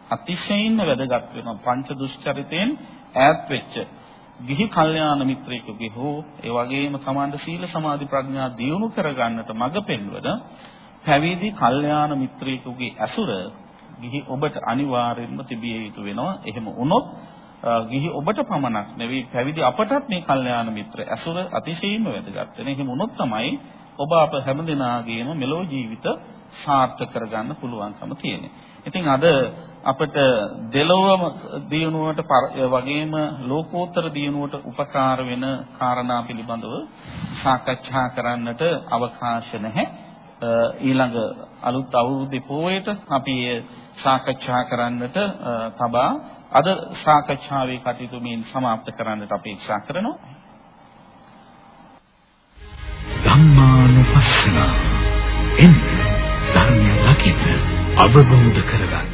අතිශයින්ම වැදගත් වෙනවා. පංච දුෂ්චරිතයෙන් ඈත් වෙච්ච ගිහි කල්යාණ මිත්‍රයෙකුගේ හෝ ඒ වගේම සමාන්ත සීල සමාධි ප්‍රඥා දියුණු කරගන්නට මඟ පෙන්වන පැවිදි කල්යාණ මිත්‍රයෙකුගේ අසුර ගිහි ඔබට අනිවාර්යයෙන්ම තිබිය යුතු වෙනවා. එහෙම වුණොත් ගිහි ඔබට පමණක් නෙවෙයි පැවිදි අපටත් මේ කල්යාණ මිත්‍ර ඇසුර අතිශයින්ම වැදගත් වෙන. එහෙම වුණොත් තමයි ඔබ අප හැමදෙනාගේම මෙලෝ ජීවිත සාර්ථක කරගන්න පුළුවන්කම තියෙන්නේ. ඉතින් අද අපිට දෙලොවම දියුණුවට වගේම ලෝකෝත්තර දියුණුවට උපකාර වෙන කාරණා පිළිබඳව සාකච්ඡා කරන්නට අවකාශ නැහැ. ඊළඟ අලුත් අවුරුද්දේ පොයට අපි සාකච්ඡා කරන්නට තබා අද සාකච්ඡාවේ කටයුතු මේන් સમાપ્ત කරන්නට අපේක්ෂා කරනවා. ධම්මානුපස්සන එන්න ධර්මය දකින්න අවබෝධ කරගන්න